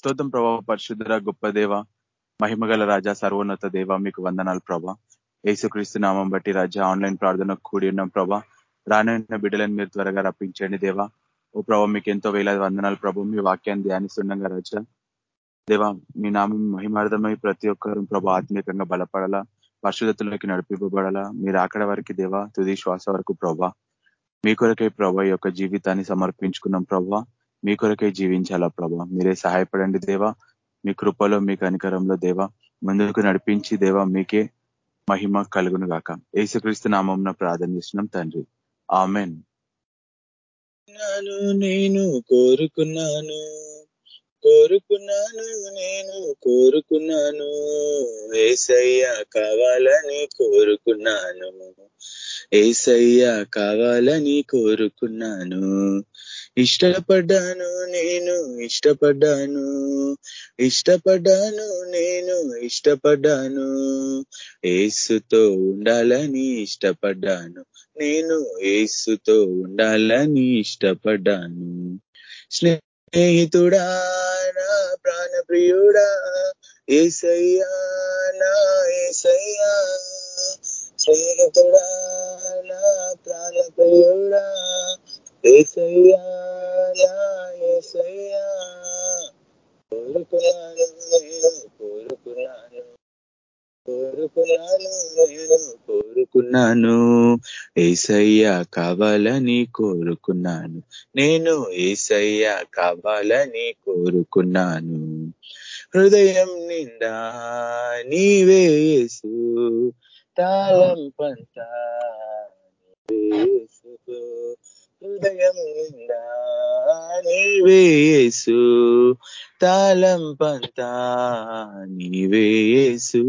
స్తోత్రం ప్రభావ పరిశుద్ధర గొప్ప దేవ మహిమగల రాజా సర్వోన్నత దేవ మీకు వందనాలు ప్రభా. యేసుక్రీస్తు నామం బట్టి రాజా ఆన్లైన్ ప్రార్థన కూడి ఉన్నాం ప్రభా. రానున్న బిడ్డలను మీరు త్వరగా రప్పించండి దేవా. ఓ ప్రభా మీకు ఎంతో వేలాది వందనాలు ప్రభు. మీ వాక్యాన్ని ధ్యానిస్తుండగా రాజా. దేవా మీ నామం మహిమార్థమై ప్రతి ఒక్కరు ప్రభా ఆత్మీయంగా బలపడాలా పరిశుద్ధతలోకి నడిపింపబడాలా. మీరు అక్కడ వరకు దేవా తుది శ్వాస వరకు ప్రభా. మీ కొరకే ప్రభా యొక్క జీవితాన్ని సమర్పించుకున్నాం ప్రభా. మీ కొరకే జీవించాలా ప్రభా? మీరే సహాయపడండి దేవా. మీ కృపలో మీ కనికరంలో దేవా. ముందుకు నడిపించి దేవా మీకే మహిమ కలుగును గాక. ఏసుక్రీస్తు నామం ప్రార్థన చేస్తున్నాం తండ్రి. ఆమెన్. నేను కోరుకున్నాను కోరుకున్నాను నేను కోరుకున్నాను. ఏసయ్య కావాలని కోరుకున్నాను ఏసయ్య కావాలని కోరుకున్నాను. ఇష్టపడ్డాను నేను ఇష్టపడ్డాను. ఇష్టపడ్డాను నేను ఇష్టపడ్డాను. ఏసుతో ఉండాలని ఇష్టపడ్డాను నేను ఏసుతో ఉండాలని ఇష్టపడ్డాను. స్నేహితుడా నా ప్రాణప్రియుడా ఏసయ్యా నా ఏసయ్యా. స్నేహితుడా నా ప్రాణప్రియుడా ఏసయ్యా. కోరుకున్నాను. నేను కోరుకున్నాను కోరుకున్నాను నేను కోరుకున్నాను ఏసయ్యా కావాలని కోరుకున్నాను. నేను ఏసయ్యా కావాలని కోరుకున్నాను. హృదయం నిండా నీవే యేసు తాళం పంత హృదయం నిండా తాళం పంతా నీవేసు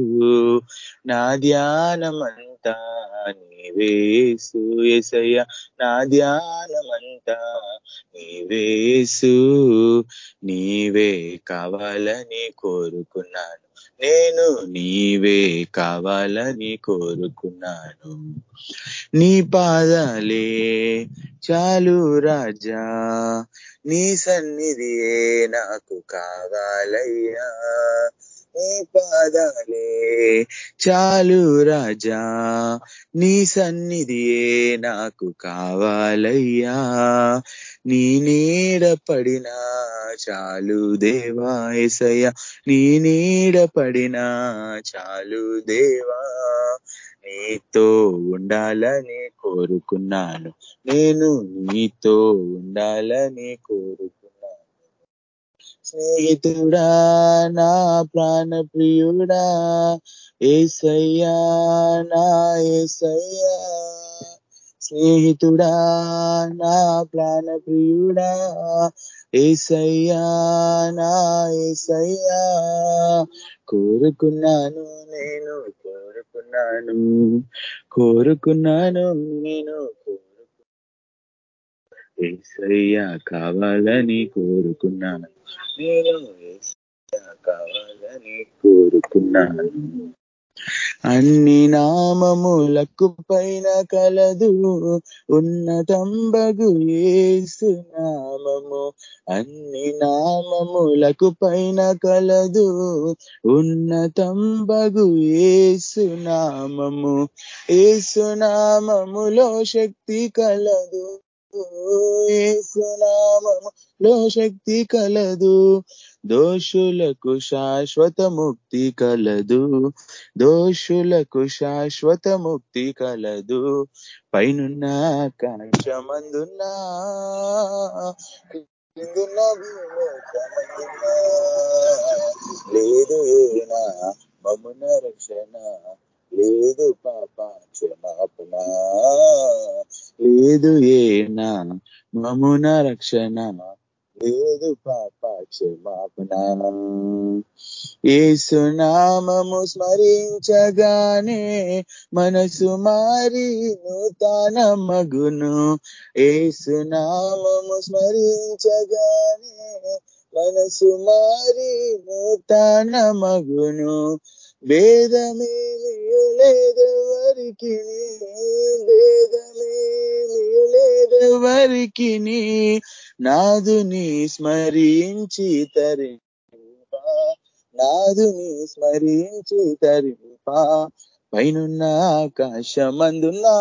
నా ధ్యానమంతా నీవేసు ఎసయ్య నా ధ్యానమంతా నీవేసు నీవే కావాలని కోరుకున్నాను. నేను నీవే కావాలని కోరుకున్నాను. నీ పాదాలే చాలు రాజా నీ సన్నిధియే నాకు కావాలయ్యా. పాదాలే చాలు రాజా నీ సన్నిధియే నాకు కావాలయ్యా. నీ నీడ పడినా చాలు దేవా ఎసయ్య నీ నీడ పడినా చాలు దేవా. నీతో ఉండాలని కోరుకున్నాను. నేను నీతో ఉండాలని కోరుకు స్నేహితుడా నా ప్రాణ ప్రియుడా ఏసయ్యా నా ఏసయ్యా. స్నేహితుడా నా ప్రాణ ప్రియుడా ఏసయ్యా నా ఏసయ్యా. కోరుకున్నాను నేను కోరుకున్నాను కోరుకున్నాను నేను ఏసయ్యా కావాలని కోరుకున్నాను. నేను కావాలని కోరుకున్నాను. అన్ని నామములకు పైన కలదు ఉన్నతంబగు ఏసు నామము. అన్ని నామములకు పైన కలదు ఉన్నతంబగు ఏసు నామము. ఏసు నామములో శక్తి కలదు. ఏసు శక్తి కలదు. దోషులకు శాశ్వత ముక్తి కలదు. దోషులకు శాశ్వత ముక్తి కలదు. పైనున్న కాంక్షమందున్నా లేదు ఏనా మమున రక్షణ లేదు పాప క్షమాపణ. లేదు ఏనా మమున రక్షణ. లేదు పాప క్షమాపణ. ఏసునామము స్మరించగానే మనసు మారి నూతన మగును ఏసునామము స్మరించగానే మనసు మారి నూతన మగును భేదమేమియు లేదెవరికి భేదమేమియు లేదెవరికి నాదుని స్మరించి తరి నాదుని స్మరించి తరింపా. పైనున్న ఆకాశమందున్నా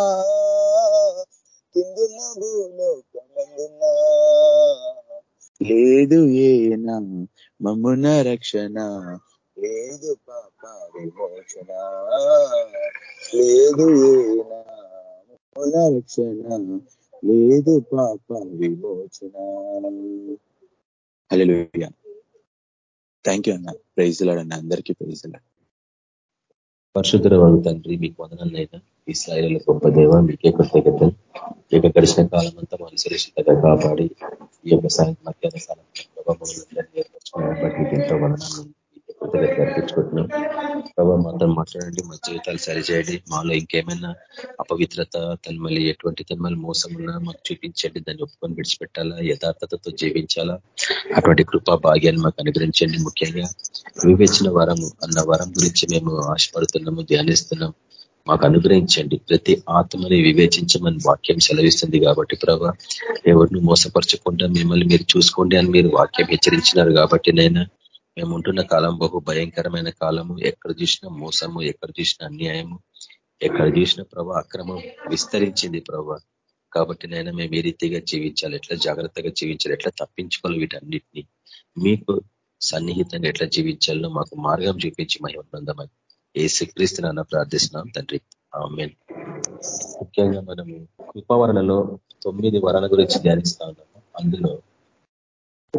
కిందున్న భూలోకమందున్నా. లేదు ఏనా మమ్మున రక్షణ లేదు పాప విమోచన లేదు రక్షణ లేదు పాప విమోచన. హలో థ్యాంక్ యూ అన్న. ప్రైజ్ అన్న. అందరికీ ప్రైజ్ లాడ్ పరిశుద్ధ వాడు తండ్రి మీకు వదనాలైనా ఇస్రాయల గొప్ప దేవ మీకే కృతజ్ఞత ఈ యొక్క గడిచిన కాలం అంతా మనం సురక్షితంగా కాపాడి ఈ యొక్క సాయంత్రం మధ్యాహ్న కాలం ఎంతో వదనాలు. కృతజ్ఞత అర్పించుకుంటున్నాం ప్రభావ మాతో మాట్లాడండి మా జీవితాలు సరిచేయండి. మాలో ఇంకేమైనా అపవిత్రత తన్మలి మళ్ళీ ఎటువంటి తన్మలి మోసం ఉన్నా మాకు చూపించండి దాన్ని ఒప్పుకొని విడిచిపెట్టాలా యథార్థతతో జీవించాలా? అటువంటి కృపా భాగ్యాన్ని మాకు అనుగ్రహించండి ముఖ్యంగా. వివేచన వరము అన్న వరం గురించి మేము ఆశపడుతున్నాము ధ్యానిస్తున్నాం. మాకు అనుగ్రహించండి. ప్రతి ఆత్మని వివేచించమని వాక్యం సెలవిస్తుంది కాబట్టి ప్రభా ఎవరిని మోసపరచకుండా మిమ్మల్ని మీరు చూసుకోండి అని మీరు వాక్యం హెచ్చరించినారు కాబట్టి నైనా. మేము ఉంటున్న కాలం బహు భయంకరమైన కాలము. ఎక్కడ చూసినా మోసము ఎక్కడ చూసినా అన్యాయము ఎక్కడ చూసిన ప్రభా అక్రమం విస్తరించింది ప్రభా. కాబట్టి నైనా మేము ఏ రీతిగా జీవించాలి ఎట్లా జాగ్రత్తగా జీవించాలి ఎట్లా తప్పించుకోవాలి వీటన్నిటినీ మీకు సన్నిహితంగా ఎట్లా జీవించాలో మాకు మార్గం చూపించి మహిమందమని ఏ శ్రీక్రీస్తున్నా ప్రార్థిస్తున్నాం తండ్రి. ఆమెన్. ముఖ్యంగా మనము కృపావరణలో తొమ్మిది వరాల గురించి ధ్యానిస్తా ఉన్నాము. అందులో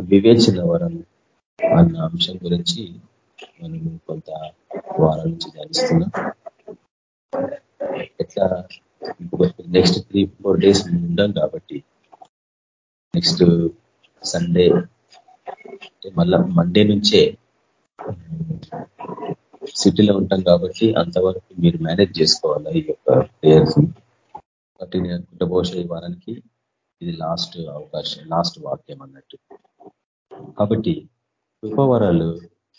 వివేచన వరం అన్న అంశం గురించి మనము కొంత వారాల నుంచి ధ్యానిస్తున్నాం. ఎట్లా నెక్స్ట్ త్రీ ఫోర్ డేస్ ఉండం కాబట్టి నెక్స్ట్ సండే మళ్ళా మండే నుంచే సిటీలో ఉంటాం కాబట్టి అంతవరకు మీరు మేనేజ్ చేసుకోవాలా ఈ యొక్క ప్లేయర్స్ కాబట్టి నేను అనుకుంటే బహుశా ఈ వారానికి ఇది లాస్ట్ అవకాశం లాస్ట్ వాక్యం అన్నట్టు. కాబట్టి కృపవరాలు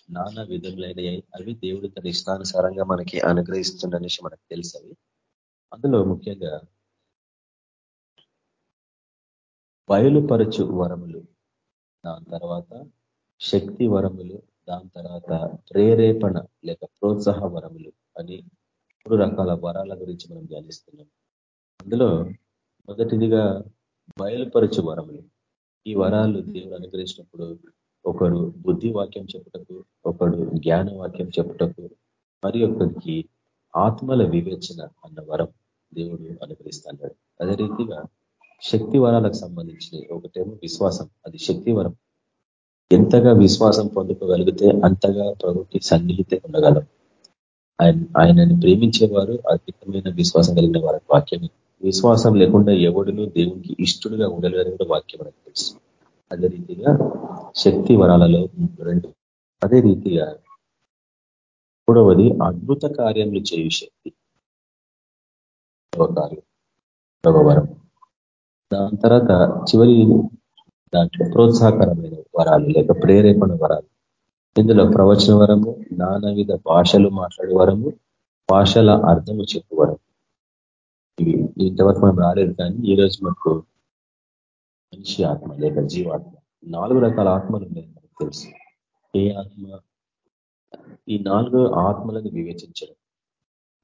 నానా విధములైనవి అవి దేవుడు తన ఇష్టానుసారంగా మనకి అనుగ్రహిస్తుండనేసి మనకు తెలుసు అవి అందులో ముఖ్యంగా బయలుపరచు వరములు దాని తర్వాత శక్తి వరములు దాని తర్వాత ప్రేరేపణ లేక ప్రోత్సాహ వరములు అని మూడు రకాల వరాల గురించి మనం ధ్యానిస్తున్నాం. అందులో మొదటిదిగా బయలుపరచు వరములు. ఈ వరాలు దేవుడు అనుగ్రహించినప్పుడు ఒకడు బుద్ధి వాక్యం చెప్పుటకు ఒకడు జ్ఞాన వాక్యం చెప్పుటకు మరి ఒకరికి ఆత్మల వివేచన అన్న వరం దేవుడు అనుగ్రహిస్తున్నాడు అదే రీతిగా శక్తి వరాలకు సంబంధించిన ఒకటేమో విశ్వాసం అది శక్తి వరం. ఎంతగా విశ్వాసం పొందుకోగలిగితే అంతగా ప్రభుకి సన్నిహితే ఉండగలం. ఆయన ఆయనని ప్రేమించేవారు అద్భుతమైన విశ్వాసం కలిగిన వారి వాక్యమే. విశ్వాసం లేకుండా ఎవడును దేవునికి ఇష్టడుగా ఉండలేదని కూడా వాక్యం మనకు తెలుసు. అదే రీతిగా శక్తి వరాలలో రెండు. అదే రీతిగా మూడవది అద్భుత కార్యములు చేయు శక్తి. కార్యం వరం దాని తర్వాత చివరి దాంట్లో ప్రోత్సాహకరమైన వరాలు లేక ప్రేరేపణ వరాలు. ఇందులో ప్రవచన వరము నానావిధ భాషలు మాట్లాడే వరము భాషల అర్థము చెప్పు వరం ఇవి ఇంతవరకు మనం రాలేదు కానీ ఈ రోజు మనకు మనిషి ఆత్మ లేక జీవాత్మ. నాలుగు రకాల ఆత్మలు ఉన్నాయి మనకు తెలుసు. ఏ ఆత్మ? ఈ నాలుగు ఆత్మలను వివేచించడం.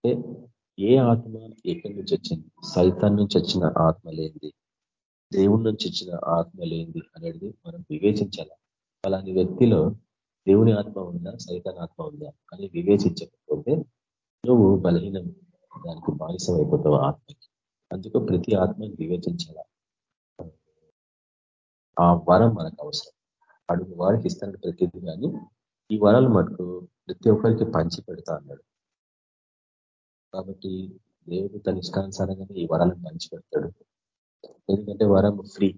అంటే ఏ ఆత్మ ఎక్కడి నుంచి వచ్చింది? సైతాన్ నుంచి వచ్చిన ఆత్మ లేనిది. దేవుడి నుంచి వచ్చిన ఆత్మ లేనిది అనేది మనం వివేచించాలి? అలాంటి వ్యక్తిలో దేవుని ఆత్మ ఉందా? సైతాన్ ఆత్మ ఉందా? అని వివేచించకపోతే నువ్వు బలహీనం దానికి బానిసం అయిపోతావు ఆత్మకి. అందుకు ప్రతి ఆత్మని వివేచించాల? ఆ వరం మనకు అవసరం. అడుగు వారికి ఇస్తాడు ప్రతిదీ కానీ ఈ వరాలు మటుకు ప్రతి ఒక్కరికి పంచి పెడతా అన్నాడు. కాబట్టి దేవుడు తన ఇష్టానుసారంగానే ఈ వరాలను పంచి పెడతాడు. ఎందుకంటే వరం ఫ్రీ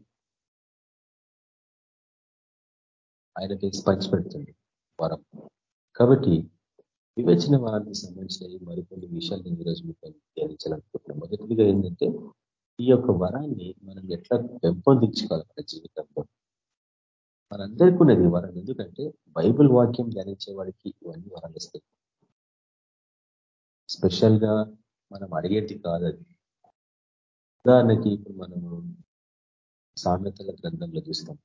ఆయనకి పంచి పెడుతుంది వరం. కాబట్టి వివేచన వారానికి సంబంధించిన మరికొన్ని విషయాలు నేను ఈరోజు మీకు ధ్యానించాలనుకుంటున్నాను మొదటిగా ఏంటంటే ఈ యొక్క వరాన్ని మనం ఎట్లా పెంపొందించుకోవాలి మన జీవితంలో? మనందరికీ ఉన్నది వరం. ఎందుకంటే బైబుల్ వాక్యం ధ్యానించే వాడికి ఇవన్నీ వరాలు వస్తాయి. స్పెషల్గా మనం అడిగేది కాదు అది ఉదాహరణకి ఇప్పుడు మనము సామెతల గ్రంథంలో చూస్తాం.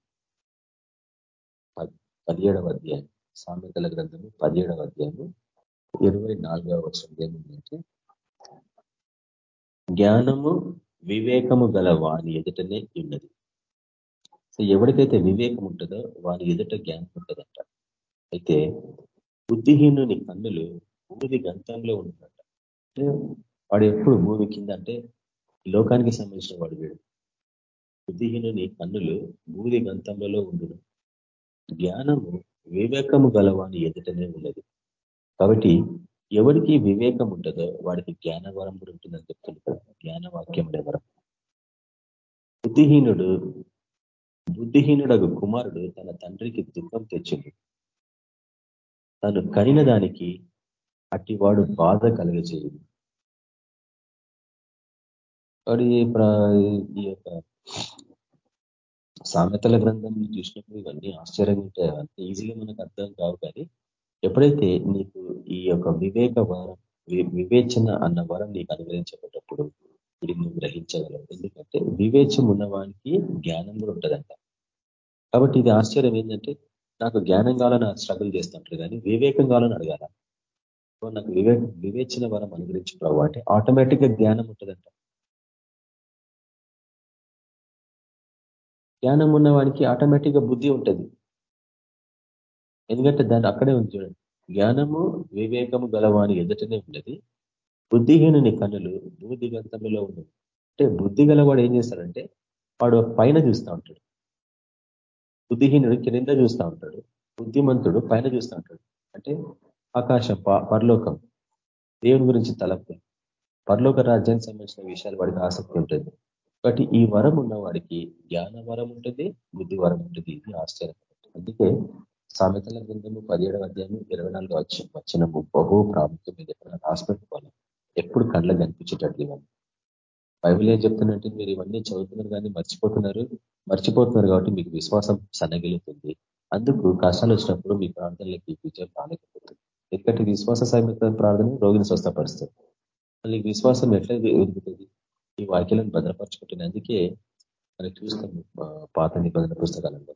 పదిహేడవ అధ్యాయం. సామెతల గ్రంథము పదిహేడవ అధ్యాయము ఇరవై నాలుగవ వర్షం ఏముందంటే జ్ఞానము వివేకము గల వాని ఎదుటనే ఉన్నది. సో ఎవరికైతే వివేకం ఉంటుందో వాని ఎదుట జ్ఞానం ఉంటుందంట. అయితే బుద్ధిహీనుని కన్నులు భూమి గంతంలో ఉంటుందంట. అంటే వాడు ఎప్పుడు భూమి కింద అంటే లోకానికి సంబంధించిన వాడు వీడు. బుద్ధిహీనుని కన్నులు భూమి గంతంలో ఉండును. జ్ఞానము వివేకము గలవాని ఎదుటనే ఉన్నది. కాబట్టి ఎవరికి వివేకం ఉంటుందో వాడికి జ్ఞానవరం కూడా ఉంటుందని చెప్తుంది జ్ఞానవాక్యం అనే వరం. బుద్ధిహీనుడు బుద్ధిహీనుడు కుమారుడు తన తండ్రికి దుఃఖం తెచ్చింది తను కనిన దానికి అట్టివాడు బాధ కలుగజేయదు వాడి ఈ యొక్క సామెతల గ్రంథం చూసినప్పుడు ఇవన్నీ ఆశ్చర్యంగా ఉంటాయి. అంత ఈజీగా మనకు అర్థం కావు కానీ ఎప్పుడైతే నీకు ఈ యొక్క వివేక వరం వివేచన అన్న వరం నీకు అనుగ్రహించబడ్డప్పుడు ఇది నువ్వు గ్రహించగలవు. ఎందుకంటే వివేచం ఉన్నవానికి జ్ఞానం కూడా ఉంటుందంట. కాబట్టి ఇది ఆశ్చర్యం ఏంటంటే నాకు జ్ఞానం కావాలని స్ట్రగుల్ చేస్తుంటారు కానీ వివేకం కావాలని అడగాల? నాకు వివేక వివేచన వరం అనుగ్రహించు అంటే ఆటోమేటిక్గా జ్ఞానం ఉంటుందంట. జ్ఞానం ఉన్నవానికి ఆటోమేటిక్గా బుద్ధి ఉంటుంది. ఎందుకంటే దాన్ని అక్కడే ఉంది చూడండి. జ్ఞానము వివేకము గలవాని ఎదుటనే ఉన్నది. బుద్ధిహీనుని కన్నులు భూదిగంతములో ఉన్నది అంటే బుద్ధి గలవాడు ఏం చేస్తాడంటే వాడు పైన చూస్తూ ఉంటాడు. బుద్ధిహీనుడు క్రింద చూస్తూ ఉంటాడు. బుద్ధిమంతుడు పైన చూస్తూ ఉంటాడు. అంటే ఆకాశం పరలోకం. దేవుని గురించి తలపు పరలోక రాజ్యానికి సంబంధించిన విషయాలు వాడికి ఆసక్తి ఉంటుంది. కాబట్టి ఈ వరం ఉన్న వాడికి జ్ఞాన వరం ఉంటుంది బుద్ధి వరం ఉంటుంది. ఇది ఆశ్చర్యం అందుకే సామెతల గ్రంథము పదిహేడవ అధ్యాయం ఇరవై నాలుగు వచ్చి వచ్చినము బహు ప్రాముఖ్యం మీద ఎక్కడ రాసిపెట్టుకోవాలి. ఎప్పుడు కళ్ళకు కనిపించేటట్లు ఇవన్నీ బైబిల్ ఏం చెప్తున్నట్టు మీరు ఇవన్నీ చదువుతున్నారు కానీ మర్చిపోతున్నారు. మర్చిపోతున్నారు కాబట్టి మీకు విశ్వాసం సన్నగిలుతుంది అందుకు కష్టాలు వచ్చినప్పుడు మీ ప్రార్థనలకి విజయం రాలేకపోతుంది. ఎందుకంటే విశ్వాస సామెత ప్రార్థన? రోగిని స్వస్థపరుస్తుంది. మళ్ళీ విశ్వాసం ఎట్లా ఎదుగుతుంది? ఈ వాక్యాలను భద్రపరచుకుంటుంది అందుకే మనం చూస్తాం పాత నిబంధన పుస్తకాలలో.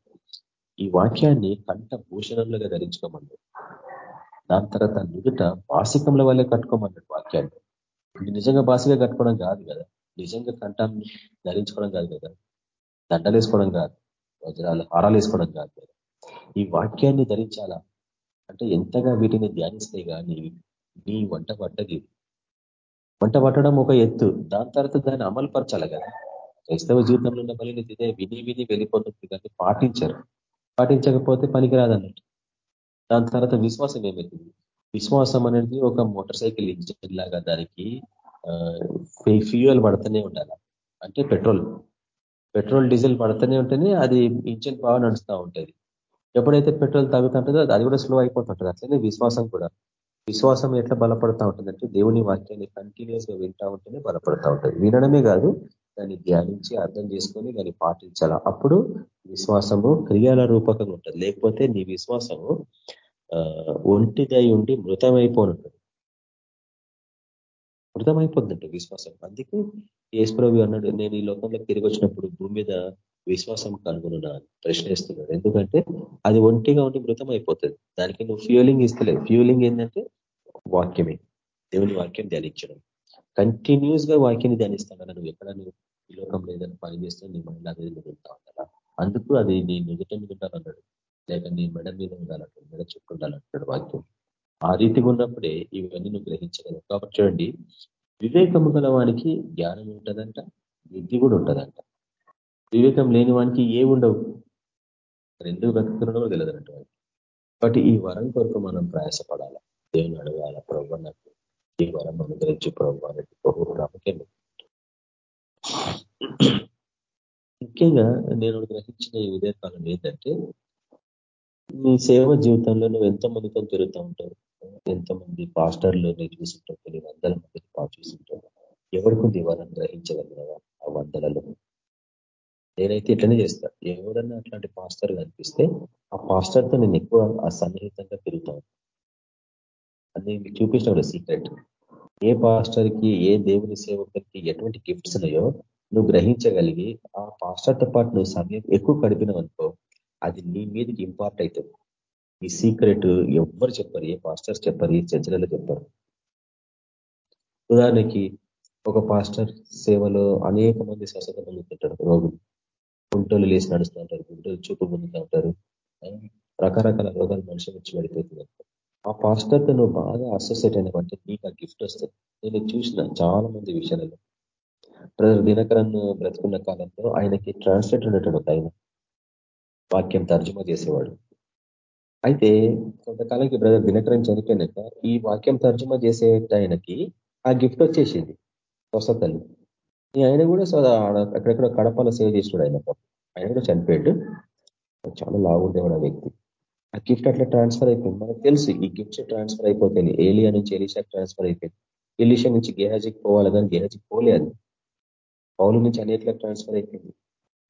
ఈ వాక్యాన్ని కంట భూషణంలోగా ధరించుకోమన్నాడు. దాని తర్వాత నుదుట బాసికంల వల్లే కట్టుకోమన్నాడు వాక్యాన్ని. ఇది నిజంగా బాసిగా కట్టుకోవడం కాదు కదా? నిజంగా కంఠాన్ని ధరించుకోవడం కాదు కదా? దండలు వేసుకోవడం కాదు. వజ్రాలు హారాలు వేసుకోవడం కాదు కదా? ఈ వాక్యాన్ని ధరించాలా? అంటే ఎంతగా వీటిని ధ్యానిస్తే కానీ నీ వంట పడ్డది. వంట పట్టడం ఒక ఎత్తు. దాని తర్వాత దాన్ని అమలు పరచాలి కదా? క్రైస్తవ జీవితంలో ఉన్న బలిని ఇదే విని విని వెళ్ళిపోతుంది కానీ పాటించరు. పాటించకపోతే పనికిరాదన్నట్టు. దాని తర్వాత విశ్వాసం ఏమవుతుంది విశ్వాసం అనేది ఒక మోటార్ సైకిల్ ఇంజిన్ లాగా దానికి ఫ్యూయల్ పడుతూనే ఉండాలి. అంటే పెట్రోల్. పెట్రోల్ డీజిల్ పడుతూనే ఉంటేనే అది ఇంజిన్ బాగా నడుస్తూ ఉంటుంది. ఎప్పుడైతే పెట్రోల్ తగ్గుతుంటుందో అది కూడా స్లో అయిపోతుంటుంది. అట్లనే విశ్వాసం కూడా. విశ్వాసం ఎట్లా బలపడతా ఉంటుందంటే దేవుని వాక్యాన్ని కంటిన్యూస్గా వింటా ఉంటేనే బలపడతా ఉంటుంది. వినడమే కాదు దాన్ని ధ్యానించి అర్థం చేసుకొని దాన్ని పాటించాల. అప్పుడు విశ్వాసము క్రియాల రూపకంగా ఉంటుంది. లేకపోతే నీ విశ్వాసము ఒంటిదై ఉండి మృతమైపోనుంటుంది. మృతమైపోతుందంట విశ్వాసం. అందుకే ఏసుప్రభు అన్నాడు నేను ఈ లోకంలో తిరిగి వచ్చినప్పుడు భూమి మీద విశ్వాసం కనుగొనున్నా ప్రశ్నిస్తున్నాడు. ఎందుకంటే అది ఒంటిగా ఉండి మృతం అయిపోతుంది దానికి నువ్వు ఫ్యూలింగ్ ఇస్తలేదు ఫ్యూలింగ్ ఏంటంటే వాక్యమే. దేవుని వాక్యం ధ్యానించడం. కంటిన్యూస్గా వాక్యాన్ని ధ్యానిస్తాను నువ్వు ఎక్కడ నువ్వు లోకంలో ఏదైనా పని చేస్తే నీ మైండ్ అనేది మిగులుతా ఉండాలా? అందుకు అది నీ నుదుట మీద ఉండాలన్నాడు లేక నీ మెడ మీద ఉండాలంటాడు మెడ చుట్టూ ఉండాలంటాడు వాక్యం. ఆ రీతిగా ఉన్నప్పుడే ఇవన్నీ నువ్వు గ్రహించగలవు. కాబట్టి చూడండి వివేకము గల వానికి జ్ఞానం ఉంటుందంట బుద్ధి కూడా ఉంటుందంట. వివేకం లేని వానికి ఏ ఉండవు. రెండు బ్రతుకుతుండో వాడికి కాబట్టి ఈ వరం కొరకు మనం ప్రయాసపడాలా? దేవుని అడగాల ప్రభు నాకు ఈ వరం అనుగ్రహించి ప్రభు అనేది బహు ప్రాముఖ్యం ముఖ్యంగా నేను గ్రహించిన ఈ ఉదయకాలం ఏంటంటే నీ సేవ జీవితంలో నువ్వు ఎంతో మందితో తిరుగుతూ ఉంటావు ఎంతమంది పాస్టర్లు నేను చూస్తుంటావు కొన్ని వందల మందిని చూస్తుంటావు ఎవరికి వాళ్ళని గ్రహించగలిగినవా ఆ వందలలో? నేనైతే ఇట్లనే చేస్తా. ఎవరన్నా అట్లాంటి పాస్టర్ కనిపిస్తే ఆ పాస్టర్తో నేను ఎక్కువ ఆ సన్నిహితంగా తిరుగుతాను అది మీకు చూపించిన సీక్రెట్. ఏ పాస్టర్కి ఏ దేవుని సేవకుడికి ఎటువంటి గిఫ్ట్స్ ఉన్నాయో నువ్వు గ్రహించగలిగి ఆ పాస్టర్తో పాటు నువ్వు సమయం ఎక్కువ గడిపినవనుకో అది నీ మీదకి ఇంపార్ట్ అవుతుంది ఈ సీక్రెట్ ఎవ్వరు చెప్పారు ఏ పాస్టర్స్ చెప్పారు ఏ చర్చలలో చెప్పారు. ఉదాహరణకి ఒక పాస్టర్ సేవలో అనేక మంది స్వస్థత పొందుతుంటారు. రోగులు. గుంటలు లేచి నడుస్తూ ఉంటారు గుంటలు చూపు పొందుతూ ఉంటారు. రకరకాల రోగాలు మనుషులు వచ్చి పడిపోతున్నారు ఆ పాస్టర్తో నువ్వు బాగా అసోసియేట్ అయిన నీకు ఆ గిఫ్ట్ వస్తుంది. నేను చూసిన చాలా మంది విషయాలలో బ్రదర్ దినకరన్ బ్రతుకున్న కాలంలో ఆయనకి ట్రాన్స్లేటర్ ఉండేటాడు ఆయన. వాక్యం తర్జుమా చేసేవాడు. అయితే కొంతకాలానికి బ్రదర్ దినకరన్ చనిపోయినాక ఈ వాక్యం తర్జుమా చేసే ఆయనకి ఆ గిఫ్ట్ వచ్చేసింది. స్వస్థతలు ఆయన కూడా అక్కడెక్కడ కడపలో సేవ చేసినాడు ఆయన ఆయన కూడా చనిపోయాడు. చాలా లాగుండేవాడు ఆ వ్యక్తి. ఆ గిఫ్ట్ అట్లా ట్రాన్స్ఫర్ అయిపోయింది. మనకు తెలుసు ఈ గిఫ్ట్స్ ట్రాన్స్ఫర్ అయిపోతాయి ఏలియా నుంచి ఎలిషా ట్రాన్స్ఫర్ అయిపోయింది. ఎలిషా నుంచి గేహాజీకి పోవాలి కానీ గేహాజీకి పోలే అది. పౌలు నుంచి అనేక ట్రాన్స్ఫర్ అయిపోయింది.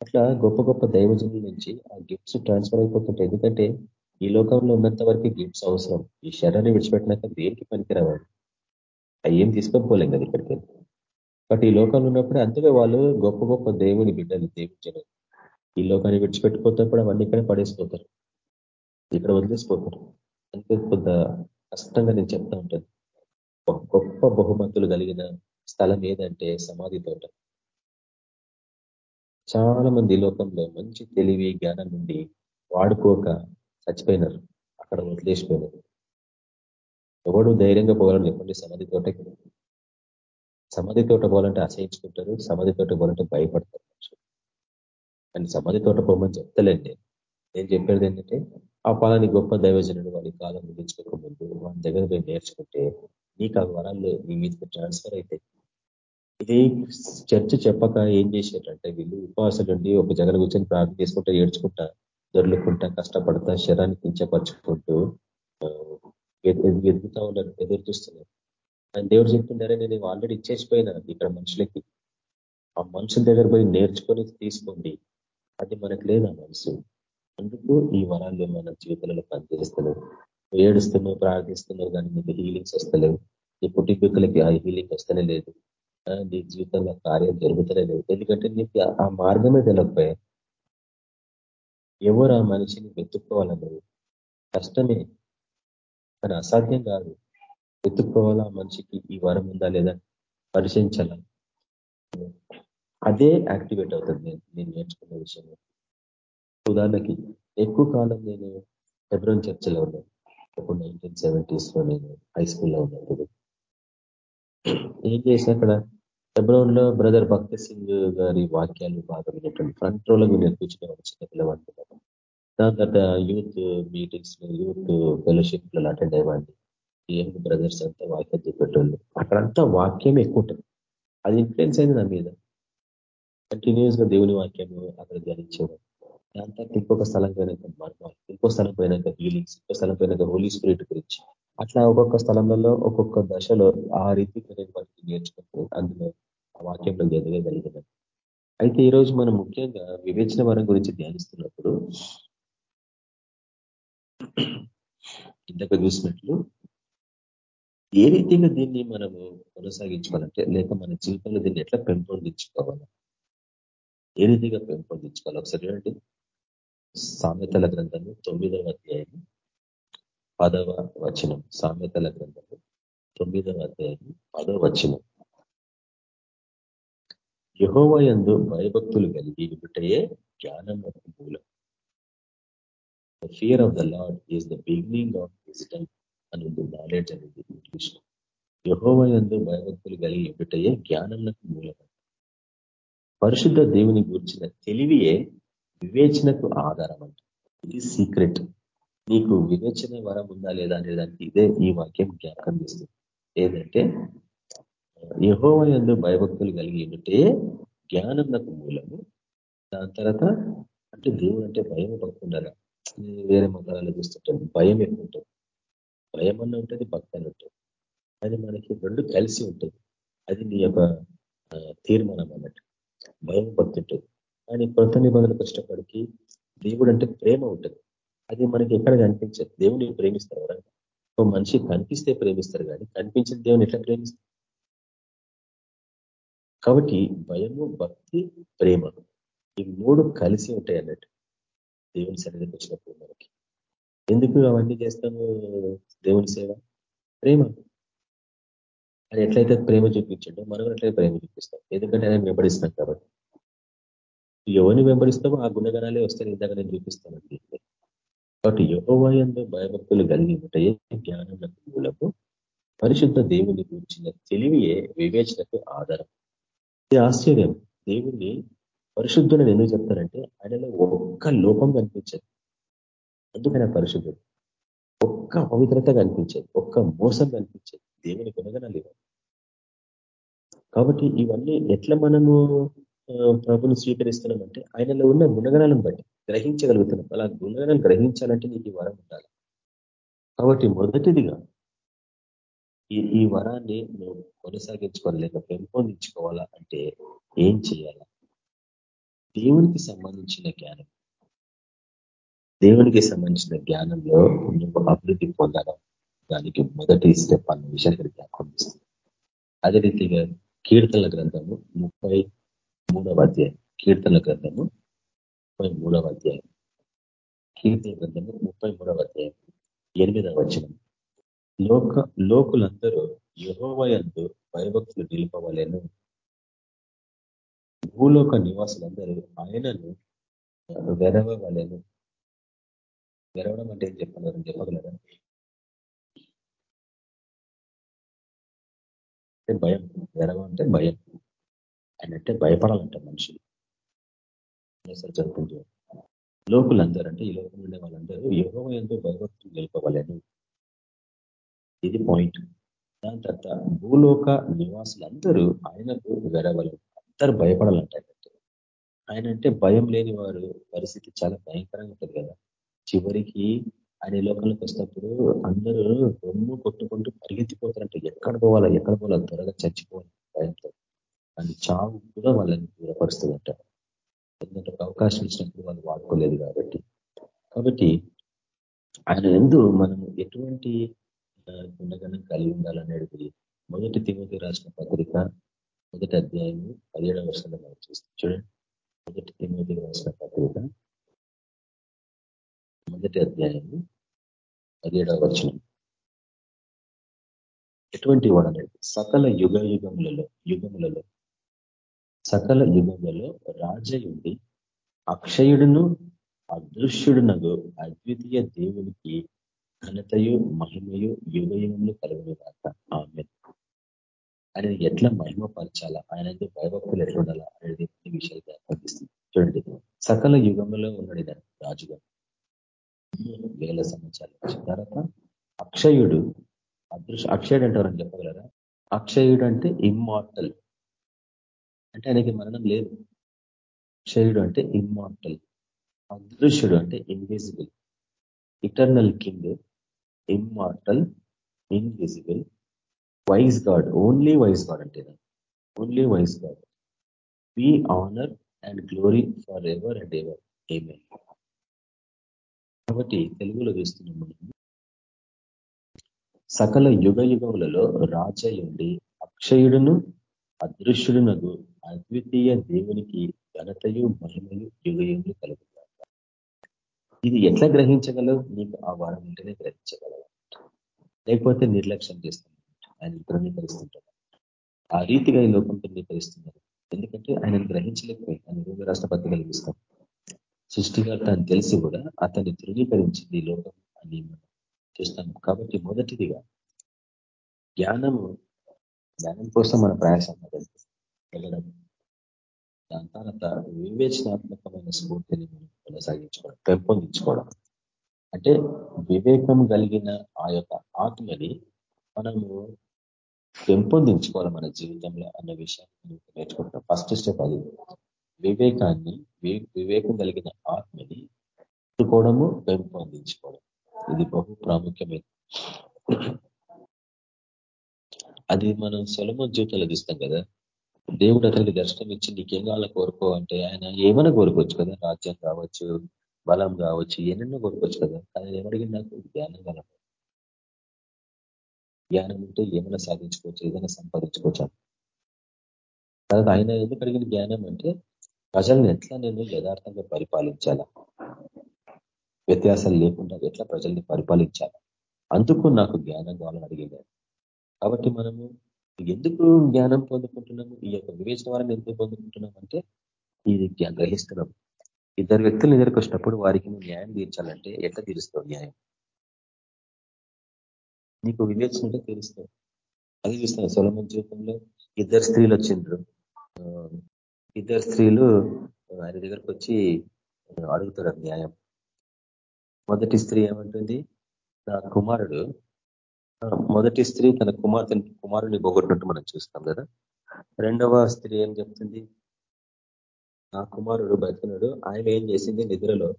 అట్లా గొప్ప గొప్ప దైవజనుల నుంచి ఆ గిఫ్ట్స్ ట్రాన్స్ఫర్ అయిపోతుంటాయి. ఎందుకంటే ఈ లోకంలో ఉన్నంత వరకు గిఫ్ట్స్ అవసరం. ఈ శరీరాన్ని విడిచిపెట్టినాక దేనికి పనికిరావాడు అవి ఏం తీసుకొని పోలేం కదా ఇక్కడికి. బట్ ఈ లోకంలో ఉన్నప్పుడు అంతగా వాళ్ళు గొప్ప గొప్ప దేవుని బిడ్డలు దేవుని ఈ లోకాన్ని విడిచిపెట్టుకోతప్పుడు అవన్నీ ఇక్కడే పడేసిపోతారు. ఇక్కడ వదిలేసిపోతారు. అంతే కొంత కష్టంగా నేను చెప్తా ఉంటాను. గొప్ప బహుమతులు కలిగిన స్థలం ఏదంటే సమాధి తోట. చాలా మంది లోకంలో మంచి తెలివి జ్ఞానం నుండి వాడుకోక చచ్చిపోయినారు. అక్కడ వదిలేసిపోయినారు. ఎవడు ధైర్యంగా పోవాలని చెప్పండి సమాధి తోటకి సమాధి తోట పోవాలంటే ఆశయించుకుంటారు సమాధి తోట పోవాలంటే భయపడతారు కానీ సమాధి తోట పోమని చెప్తలేండి నేను. చెప్పేది ఏంటంటే ఆ పాలని గొప్ప దైవజనుడు వాడి కాలం ముగించుకోక ముందు వాడి దగ్గర పోయి నేర్చుకుంటే నీకు ఆ వరాల్లో నీ మీదకి ట్రాన్స్ఫర్ అవుతాయి ఇది చర్చ చెప్పక ఏం చేసేటంటే వీళ్ళు ఉపవాసాలు ఉండి ఒక జగన్ కూర్చొని ప్రార్థన చేసుకుంటా ఏడ్చుకుంటా దొర్లుకుంటా కష్టపడతా శరాన్ని కించపరుచుకుంటూ వెతుకుతా ఉన్నారు ఎదురు చూస్తున్నారు. ఆయన దేవుడు చెప్తుంటారే నేను ఆల్రెడీ ఇచ్చేసిపోయినా ఇక్కడ మనుషులకి. ఆ మనుషుల దగ్గర పోయి నేర్చుకొని తీసుకోండి. అది మనకు లేదు ఆ మనసు. అందుకు ఈ వరాలు మన జీవితంలో పనిచేస్తలేవు. ఏడుస్తున్నావు ప్రార్థిస్తున్నావు కానీ నీకు హీలింగ్స్ వస్తలేవు. నీ కుటుంబీకులకి ఆ హీలింగ్ వస్తలే లేదు. నీ జీవితంలో కార్యం జరుగుతూనే లేవు ఎందుకంటే నీకు ఆ మార్గమే తెలియకపోయా ఎవరు ఆ మనిషిని వెతుక్కోవాలన్నది కష్టమే. కానీ అసాధ్యం కాదు. వెతుక్కోవాలా ఆ మనిషికి ఈ వరం ఉందా లేదా పరిశీలించాల? అదే యాక్టివేట్ అవుతుంది నేను నేను నేర్చుకున్న విషయంలో. ఉదాహరణకి ఎక్కువ కాలం నేను ఫిబ్రవరి చర్చలో ఉన్నాను. ఇప్పుడు నైన్టీన్ సెవెంటీస్లో నేను హై స్కూల్లో ఉన్నప్పుడు. ఏం చేసిన అక్కడ ఫిబ్రవరి లో బ్రదర్ భక్త సింగ్ గారి వాక్యాలు బాగా వినటువంటి ఫ్రంట్ రోలో మీరు కూర్చునేవాడు చిన్న పిల్లవాడు దాని తర్వాత యూత్ మీటింగ్స్ యూత్ ఫెలోషిప్లో అటెండ్ అయ్యేవాడిని. ఏం బ్రదర్స్ అంతా వాక్యం చెప్పేటోళ్ళు. అక్కడంతా వాక్యం ఎక్కువ ఉంటుంది. అది ఇన్ఫ్లుయెన్స్ అయింది నా మీద. కంటిన్యూస్గా దేవుని వాక్యము అక్కడ ధ్యానించేవాడు దాని తర్వాత ఇంకొక స్థలం పోయినాక మర్మాలు ఇంకో స్థలం పోయినాక హీలింగ్స్ ఇంకో స్థలం పోయినాక హోలీ స్పిరిట్ గురించి. అట్లా ఒక్కొక్క స్థలంలో ఒక్కొక్క దశలో ఆ రీతికి నేను వాటికి నేర్చుకుంటూ అందులో ఆ వాక్యంలో ఎదగగలిగినాను అయితే ఈరోజు మనం ముఖ్యంగా వివేచన వరం గురించి ధ్యానిస్తున్నప్పుడు ఇంతకు చూసినట్లు ఏ రీతిగా దీన్ని మనము కొనసాగించుకోవాలంటే లేక మన జీవితంలో దీన్ని ఎట్లా పెంపొందించుకోవాలి? ఏ రీతిగా పెంపొందించుకోవాలి? ఒకసారి చూడండి సామెతల గ్రంథము తొమ్మిదవ అధ్యాయం పదవ వచనం సామెతల గ్రంథము తొమ్మిదవ అధ్యాయం పదవ వచనం. యహోవయందు భయభక్తులు కలిగి ఉంటయే జ్ఞానం మూలం. Fear of the Lord is the beginning of wisdom ఉంది నాలెడ్జ్ అనేది ఇంగ్లీష్ యహోవయందు భయభక్తులు కలిగి ఉంటయే జ్ఞానంకు మూలం పరిశుద్ధ దేవుని గురించిన తెలివియే వివేచనకు ఆధారం అంట ఇది సీక్రెట్ నీకు వివేచన వరం ఉందా లేదా అనే దానికి ఇదే ఈ వాక్యం జ్ఞాపకం చేస్తుంది. ఏదంటే యహోవ ఎందు భయభక్తులు కలిగి ఉంటే జ్ఞానం నాకు మూలము. దాని తర్వాత అంటే దేవుడు అంటే భయం పడుతుండాలా వేరే మతాలలో చూస్తుంటాం భయం ఎక్కువ ఉంటుంది. భయం అన్న ఉంటుంది భక్తి అని ఉంటుంది. అది మనకి రెండు కలిసి ఉంటుంది. అది నీ యొక్క తీర్మానం అన్నట్టు. భయం భక్తి ఉంటుంది. కానీ కొత్త నిబంధనలకు కష్టపడికి దేవుడు అంటే ప్రేమ ఉంటుంది. అది మనకి ఎక్కడ కనిపించదు. దేవుని ప్రేమిస్తారు ఎవరైనా. ఒక మనిషి కనిపిస్తే ప్రేమిస్తారు కానీ కనిపించిన దేవుని ఎట్లా ప్రేమిస్తారు? కాబట్టి భయము భక్తి ప్రేమ ఈ మూడు కలిసి ఉంటాయి అన్నట్టు దేవుని సన్నిధికి వచ్చినప్పుడు మనకి. ఎందుకు అవన్నీ చేస్తాము దేవుని సేవ? ప్రేమ. ఆయన ఎట్లయితే ప్రేమ చూపించండో మనం ఎట్లయితే ప్రేమ చూపిస్తాం. ఎందుకంటే ఆయన వెంబడిస్తాం కాబట్టి. ఎవరిని వెంబడిస్తామో ఆ గుణగణాలే వస్తాయి. ఇందాక నేను చూపిస్తానండి కాబట్టి యహోవయంలో భయభక్తులు కలిగి ఉంటాయి జ్ఞానములకు పరిశుద్ధ దేవుని గురించిన తెలివియే వివేచనకు ఆధారం. ఇది ఆశ్చర్యం. దేవుణ్ణి పరిశుద్ధుడు ఎందుకు చెప్తారంటే ఆయనలో ఒక్క లోపం కనిపించదు. అందుకనే పరిశుద్ధుడు. ఒక్క పవిత్రత కనిపించేది. ఒక్క మోసం కనిపించేది. దేవుని గుణగణాలు కాబట్టి ఇవన్నీ ఎట్లా మనము ప్రభుని స్వీకరిస్తున్నామంటే ఆయనలో ఉన్న గుణగణాలను బట్టి. గ్రహించగలుగుతున్నాం. అలా గుణగణాలు గ్రహించాలంటే నీకు ఈ వరం ఉండాలి. కాబట్టి మొదటిదిగా ఈ ఈ వరాన్ని నువ్వు కొనసాగించుకోవాలి లేక పెంపొందించుకోవాలా అంటే ఏం చేయాలా? దేవునికి సంబంధించిన జ్ఞానం. దేవునికి సంబంధించిన జ్ఞానంలో నువ్వు అభివృద్ధి పొందడం దానికి మొదటి స్టెప్ అన్న విషయాన్ని జ్ఞాపకం అదే రీతిగా కీర్తనల గ్రంథము ముప్పై మూడవ అధ్యాయం. కీర్తనల గ్రంథము ముప్పై మూడవ అధ్యాయం. కీర్తన గ్రంథము ముప్పై మూడవ అధ్యాయం ఎనిమిదవ వచనం. లోక లోకులందరూ యహోవయందు భయభక్తులు నిలుపవలేను. భూలోక నివాసులందరూ ఆయనను వెరవలేను వెరవడం అంటే ఏం చెప్పగలరు? చెప్పగలరా? భయం. వెరవ అంటే భయం. ఆయన అంటే భయపడాలంట మనుషులు. జరుగుతుంది లోకులందరూ అంటే ఈ లోకం ఉండే వాళ్ళందరూ యోగం ఎంతో భయభక్తులు నిలుపవలేను. ఇది పాయింట్ దాని తర్వాత భూలోక నివాసులందరూ ఆయనకు వెరవలేదు అందరూ భయపడాలంట ఆయన అంటే భయం లేని వారు పరిస్థితి చాలా భయంకరంగా ఉంటుంది కదా. చివరికి ఆయన లోకంలోకి వస్తున్నప్పుడు అందరూ రొమ్ము కొట్టుకుంటూ పరిగెత్తిపోతారంటే. ఎక్కడ పోవాలా ఎక్కడ పోవాలా త్వరగా చచ్చిపోవాలి భయంతో. అని చావు కూడా వాళ్ళని దూరపరుస్తుందంట. ఎందుకంటే అవకాశం ఇచ్చినప్పుడు వాళ్ళు వాడుకోలేదు కాబట్టి. కాబట్టి ఆయన ఎందు మనం ఎటువంటి గుణగణం కలిగి ఉండాలనేది మొదటి తిమోతి రాసిన పత్రిక మొదటి అధ్యాయము పదిహేడవ వర్షంలో మనం చూస్తాం. చూడండి. మొదటి తిమోతి రాసిన పత్రిక మొదటి అధ్యాయము పదిహేడవ వచనం. ఎటువంటి వాడనేది సకల యుగ యుగములలో యుగములలో సకల యుగములలో రాజయుండి అక్షయుడును అదృశ్యుడునగు అద్వితీయ దేవునికి ఘనతయు మహిమయు యుగ యుగములు కలుగును కాక ఆమె ఆయన ఎట్లా మహిమ పరచాలా ఆయన భయభక్తులు ఎట్లా ఉండాలా అనేది విషయాలు జ్ఞాపకిస్తుంది చూడండి. సకల యుగంలో ఉన్నాడు రాజుగా వేల సంవత్సరాలు వచ్చిన తర్వాత అక్షయుడు అదృశ్య అక్షయుడు అంటారని చెప్పగలరా? అక్షయుడు అంటే ఇమ్మార్టల్. అంటే ఆయనకి మరణం లేదు. క్షయుడు అంటే ఇమ్మార్టల్ అదృశ్యుడు అంటే invisible eternal king immortal invisible wise God only wise God అంటే only wise God be honour and glory for ever and ever ఏమే కాబట్టి తెలుగులో చూస్తున్నాం మనం. సకల యుగ యుగములలో రాజయుండి అక్షయుడును అదృశ్యుడునగు అద్వితీయ దేవునికి ఘనతయు మహిమయు యుగయుగులు కలుగుతారు ఇది ఎట్లా గ్రహించగలవు? నీకు ఆ వారం ఉంటేనే గ్రహించగలవు. లేకపోతే నిర్లక్ష్యం చేస్తాను ఆయన ధృవీకరిస్తుంటాడు ఆ రీతిగా ఈ లోకం ధృవీకరిస్తున్నారు ఎందుకంటే ఆయన గ్రహించలేకపోయి ఆయన భూమి రాష్ట్రపతి కలిగిస్తాం సృష్టికర్త అని తెలిసి కూడా అతన్ని ధృవీకరించింది ఈ లోకం అని మనం చూస్తాం కాబట్టి మొదటిదిగా జ్ఞానము జ్ఞానం కోసం మన ప్రయాసం వెళ్ళడం దాని తర్వాత వివేచనాత్మకమైన స్ఫూర్తిని మనం కొనసాగించుకోవడం పెంపొందించుకోవడం. అంటే వివేకం కలిగిన ఆ యొక్క ఆత్మని మనము పెంపొందించుకోవాలి మన జీవితంలో అన్న విషయాన్ని నేర్చుకుంటాం ఫస్ట్ స్టెప్ అది. వివేకాన్ని వివేకం కలిగిన ఆత్మని పెట్టుకోవడము పెంపొందించుకోవడం. ఇది బహు ప్రాముఖ్యమైన అది మనం సొలమ జీవితంలో తీస్తాం కదా. దేవుడు అతనికి దర్శనం ఇచ్చి నీకేం కావాలో కోరుకో అంటే ఆయన ఏమైనా కోరుకోవచ్చు కదా? రాజ్యం కావచ్చు బలం కావచ్చు ఏమన్నా కోరుకోవచ్చు కదా? కానీ ఏమడిగింది నాకు జ్ఞానం కలం జ్ఞానం ఉంటే ఏమైనా సాధించుకోవచ్చు ఏదైనా సంపాదించుకోవచ్చు తర్వాత ఆయన ఎందుకు అడిగిన జ్ఞానం అంటే ప్రజల్ని ఎట్లా నేను యథార్థంగా పరిపాలించాలా? వ్యత్యాసాలు లేకుండా ఎట్లా ప్రజల్ని పరిపాలించాలా? అందుకు నాకు జ్ఞానం కావాలని అడిగింది కాబట్టి మనము ఎందుకు జ్ఞానం పొందుకుంటున్నాము? ఈ యొక్క వివేచన వారిని ఎందుకు పొందుకుంటున్నాం అంటే ఇది గ్రహిస్తున్నాం ఇద్దరు వ్యక్తులు ఎదురుకు వచ్చినప్పుడు వారికి నువ్వు న్యాయం తీర్చాలంటే ఎట్లా తీరుస్తావు న్యాయం? నీకు వివేచన ఉంటే తీరుస్తావు. అది చూస్తాను సొలమన్ జీవితంలో ఇద్దరు స్త్రీలు వచ్చిండ్రు. ఇద్దరు స్త్రీలు ఆయన దగ్గరకు వచ్చి అడుగుతారు న్యాయం. మొదటి స్త్రీ ఏమంటుంది? నా కుమారుడు మొదటి స్త్రీ తన కుమార్తె కుమారుని పోగొట్టినట్టు మనం చూస్తాం కదా. రెండవ స్త్రీ ఏం చెప్తుంది? ఆ కుమారుడు బతుకున్నాడు ఆయన ఏం చేసింది? నిద్రలో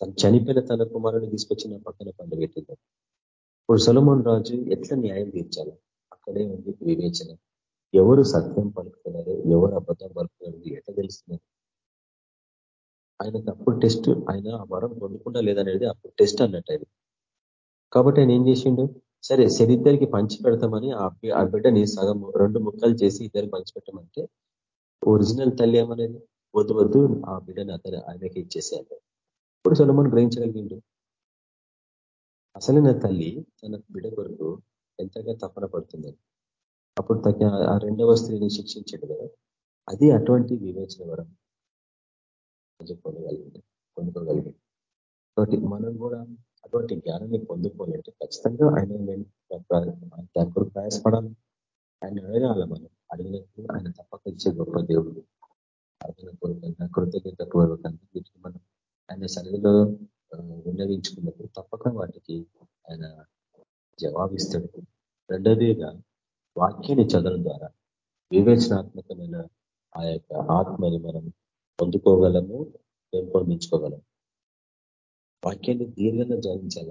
తను చనిపోయిన తన కుమారుని తీసుకొచ్చిన పక్కన పండు పెట్టింది ఇప్పుడు సొలమోన్ రాజు ఎట్లా న్యాయం తీర్చాలి? అక్కడే ఉంది వివేచన. ఎవరు సత్యం పలుకుతున్నారు? ఎవరు అబద్ధం పలుకుతున్నారు? ఎట్లా తెలుస్తున్నారు ఆయనకు అప్పుడు టెస్ట్ ఆయన ఆ వరం పొందుకుంటా లేదనేది అప్పుడు టెస్ట్ అన్నట్టు ఆయన కాబట్టి ఆయన ఏం చేసిండు? సరే సరిద్దరికి పంచి పెడతామని ఆ బిడ్డని సగం రెండు ముక్కలు చేసి ఇద్దరికి పంచి పెట్టమంటే ఒరిజినల్ తల్లి ఏమనేది? వద్దు వద్దు ఆ బిడ్డని అతను ఆయనకి ఇచ్చేసేయాలి ఇప్పుడు సొలమన్ గ్రహించగలిగిండు. అసలైన తల్లి తన బిడ్డ కొరకు ఎంతగా తపన పడుతుందని. అప్పుడు తగ్గ ఆ రెండవ స్త్రీని శిక్షించడు కదా. అది అటువంటి వివేచన వరం పొందగలిగింది పొందుకోగలిగింది కాబట్టి మనం కూడా అటువంటి జ్ఞానాన్ని పొందుకోవాలంటే ఖచ్చితంగా ఆయన దాని కొరకు ప్రయాసపడాలి. ఆయన అడగాల మనం. అడిగినప్పుడు ఆయన తప్పక ఇచ్చే గొప్ప దేవుడు. అర్థన పూర్వకంగా కృతజ్ఞత పూర్వకంగా మనం ఆయన సన్నిధిలో వినియోగించుకున్నప్పుడు తప్పక వాటికి ఆయన జవాబిస్తాడు. రెండోదిగా వాక్యాన్ని చదవడం ద్వారా వివేచనాత్మకమైన ఆ యొక్క ఆత్మని మనం పొందుకోగలము పెంపొందించుకోగలము. వాక్యాన్ని దీర్ఘంగా జాగించాల?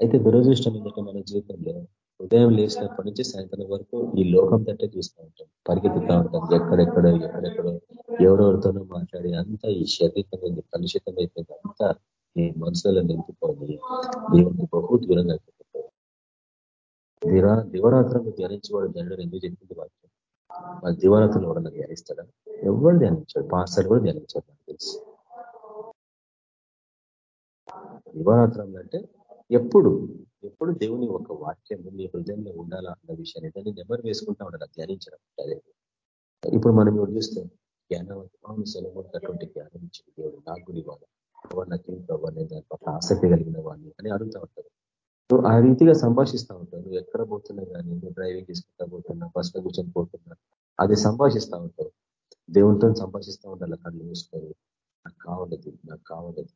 అయితే దురదృష్టం ఏంటంటే మన జీవితంలో ఉదయం లేచినప్పటి నుంచి సాయంత్రం వరకు ఈ లోకం తట్టే చూస్తూ ఉంటాం. పరిగెత్తుతూ ఉంటాం. ఎక్కడెక్కడో ఎక్కడెక్కడో ఎవరెవరితోనో మాట్లాడి అంతా ఈ శరీరమైంది కలుషితం అయిపోయింది. అంతా ఈ మనసులలో నింపుకొని దేవునికి బహు దూరంగా దిరా దివరాత్రం ధ్యానించేవాడు ధ్యానం ఎందుకు చెప్పింది వాక్యం? ఆ దివరాత్రులు ఎవడన్నా ధ్యానిస్తాడా ఎవరు ధ్యానించాడు పాస్టర్ కూడా ధ్యానించాడు నాకు తెలుసు. దివరాత్రం అంటే ఎప్పుడు ఎప్పుడు దేవుని ఒక వాక్యం మీ హృదయంలో ఉండాలా అన్న విషయాన్ని దాన్ని నెంబర్ వేసుకుంటా ఉండాలి ధ్యానించడం అదే. ఇప్పుడు మనం ఇప్పుడు చూస్తే జ్ఞానం సెలవులకు అటువంటి జ్ఞానం ఇచ్చిన దేవుడు నాకు ఇవ్వాలి ఎవరు నాకు ప్రభావ నేను దాని పట్ల ఆసక్తి కలిగిన వాడిని అని అడుగుతూ ఉంటారు నువ్వు ఆ రీతిగా సంభాషిస్తూ ఉంటావు. నువ్వు ఎక్కడ పోతున్నా కానీ నువ్వు డ్రైవింగ్ తీసుకుంటా పోతున్నా బస్సులో కూర్చొని పోతున్నా అది సంభాషిస్తూ ఉంటావు. దేవునితో సంభాషిస్తూ ఉండాలి కళ్ళు మూసుకొని? నాకు కావాలది నాకు కావాలది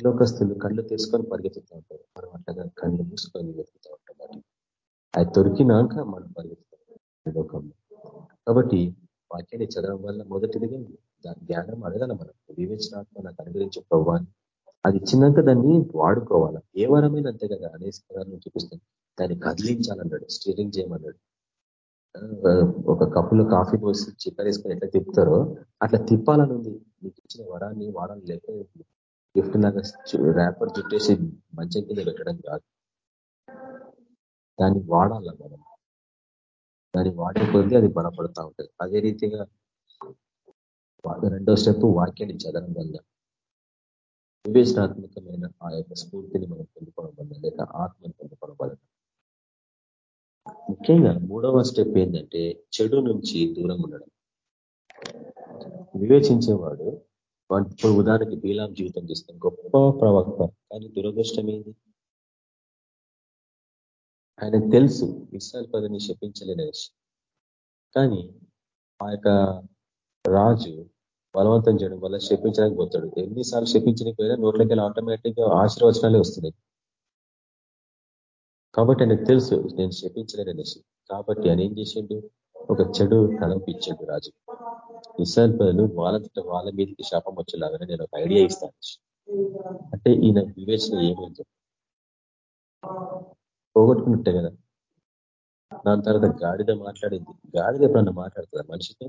లోకస్తులు కళ్ళు తీసుకొని పరిగెత్తుతూ ఉంటారు. మనం అట్లా కళ్ళు మూసుకొని వెతుకుతూ ఉంటాం అది అది దొరికినాక మనం పరిగెత్తుతాం లోకంలో. కాబట్టి వాక్యాన్ని చదవడం వల్ల మొదటిదిగా ధ్యానం అడగల మనం వివేచనాత్మ నాకు అనుగ్రహించే ప్రభావాన్ని. అది చిన్నాక దాన్ని వాడుకోవాలా? ఏ వరమైన అంతే కదా అనేక చూపిస్తుంది దాన్ని కదిలించాలన్నాడు స్టీరింగ్ చేయమన్నాడు. ఒక కప్పులో కాఫీ పోసి చిక్కర్ వేసుకొని ఎట్లా తిప్పుతారో అట్లా తిప్పాలని ఉంది మీకు ఇచ్చిన వరాన్ని వాడాలి లేక గిఫ్ట్ లాగా ర్యాపర్ చుట్టేసి మంచి కింద పెట్టడం కాదు. దాన్ని వాడాల మనం? దాన్ని వాడే వాడకపోతే అది బలపడతా ఉంటుంది. అదే రీతిగా రెండో స్టెప్ వాక్యాన్ని చదవడం వల్ల వివేచనాత్మకమైన ఆ యొక్క స్ఫూర్తిని మనం పొందుకోవడం వల్ల లేక ఆత్మను పొందుకోవడం వల్ల. ముఖ్యంగా మూడవ స్టెప్ ఏంటంటే చెడు నుంచి దూరం ఉండడం. వివేచించేవాడు ఇప్పుడు ఉదాహరణకి బీలాం జీవితం చూస్తాం. గొప్ప ప్రవక్త. కానీ దురదృష్టం ఏంది? ఆయనకు తెలుసు ఇస్రాయల్ పదని శపించలేని కానీ ఆ యొక్క రాజు బలవంతం చేయడం వల్ల శపించడానికి పోతాడు. ఎన్నిసార్లు శపించడానికి పోయినా నోట్లకి వెళ్ళి ఆటోమేటిక్గా ఆశీర్వచనాలే వస్తున్నాయి. కాబట్టి ఆయనకు తెలుసు నేను శపించలేననేసి కాబట్టి ఆయన ఏం చేసిండు? ఒక చెడు తలంపించాడు రాజు. ఇస్రాయల్ ప్రజలు వాళ్ళ వాళ్ళ మీదకి శాపం వచ్చేలాగానే నేను ఒక ఐడియా ఇస్తాను అంటే ఈయన వివేచన ఏమైంది. పోగొట్టుకున్నట్టే కదా. దాని తర్వాత గాడిద మాట్లాడింది. గాడిద ఎప్పుడన్నా మాట్లాడుతుందా మనిషితో?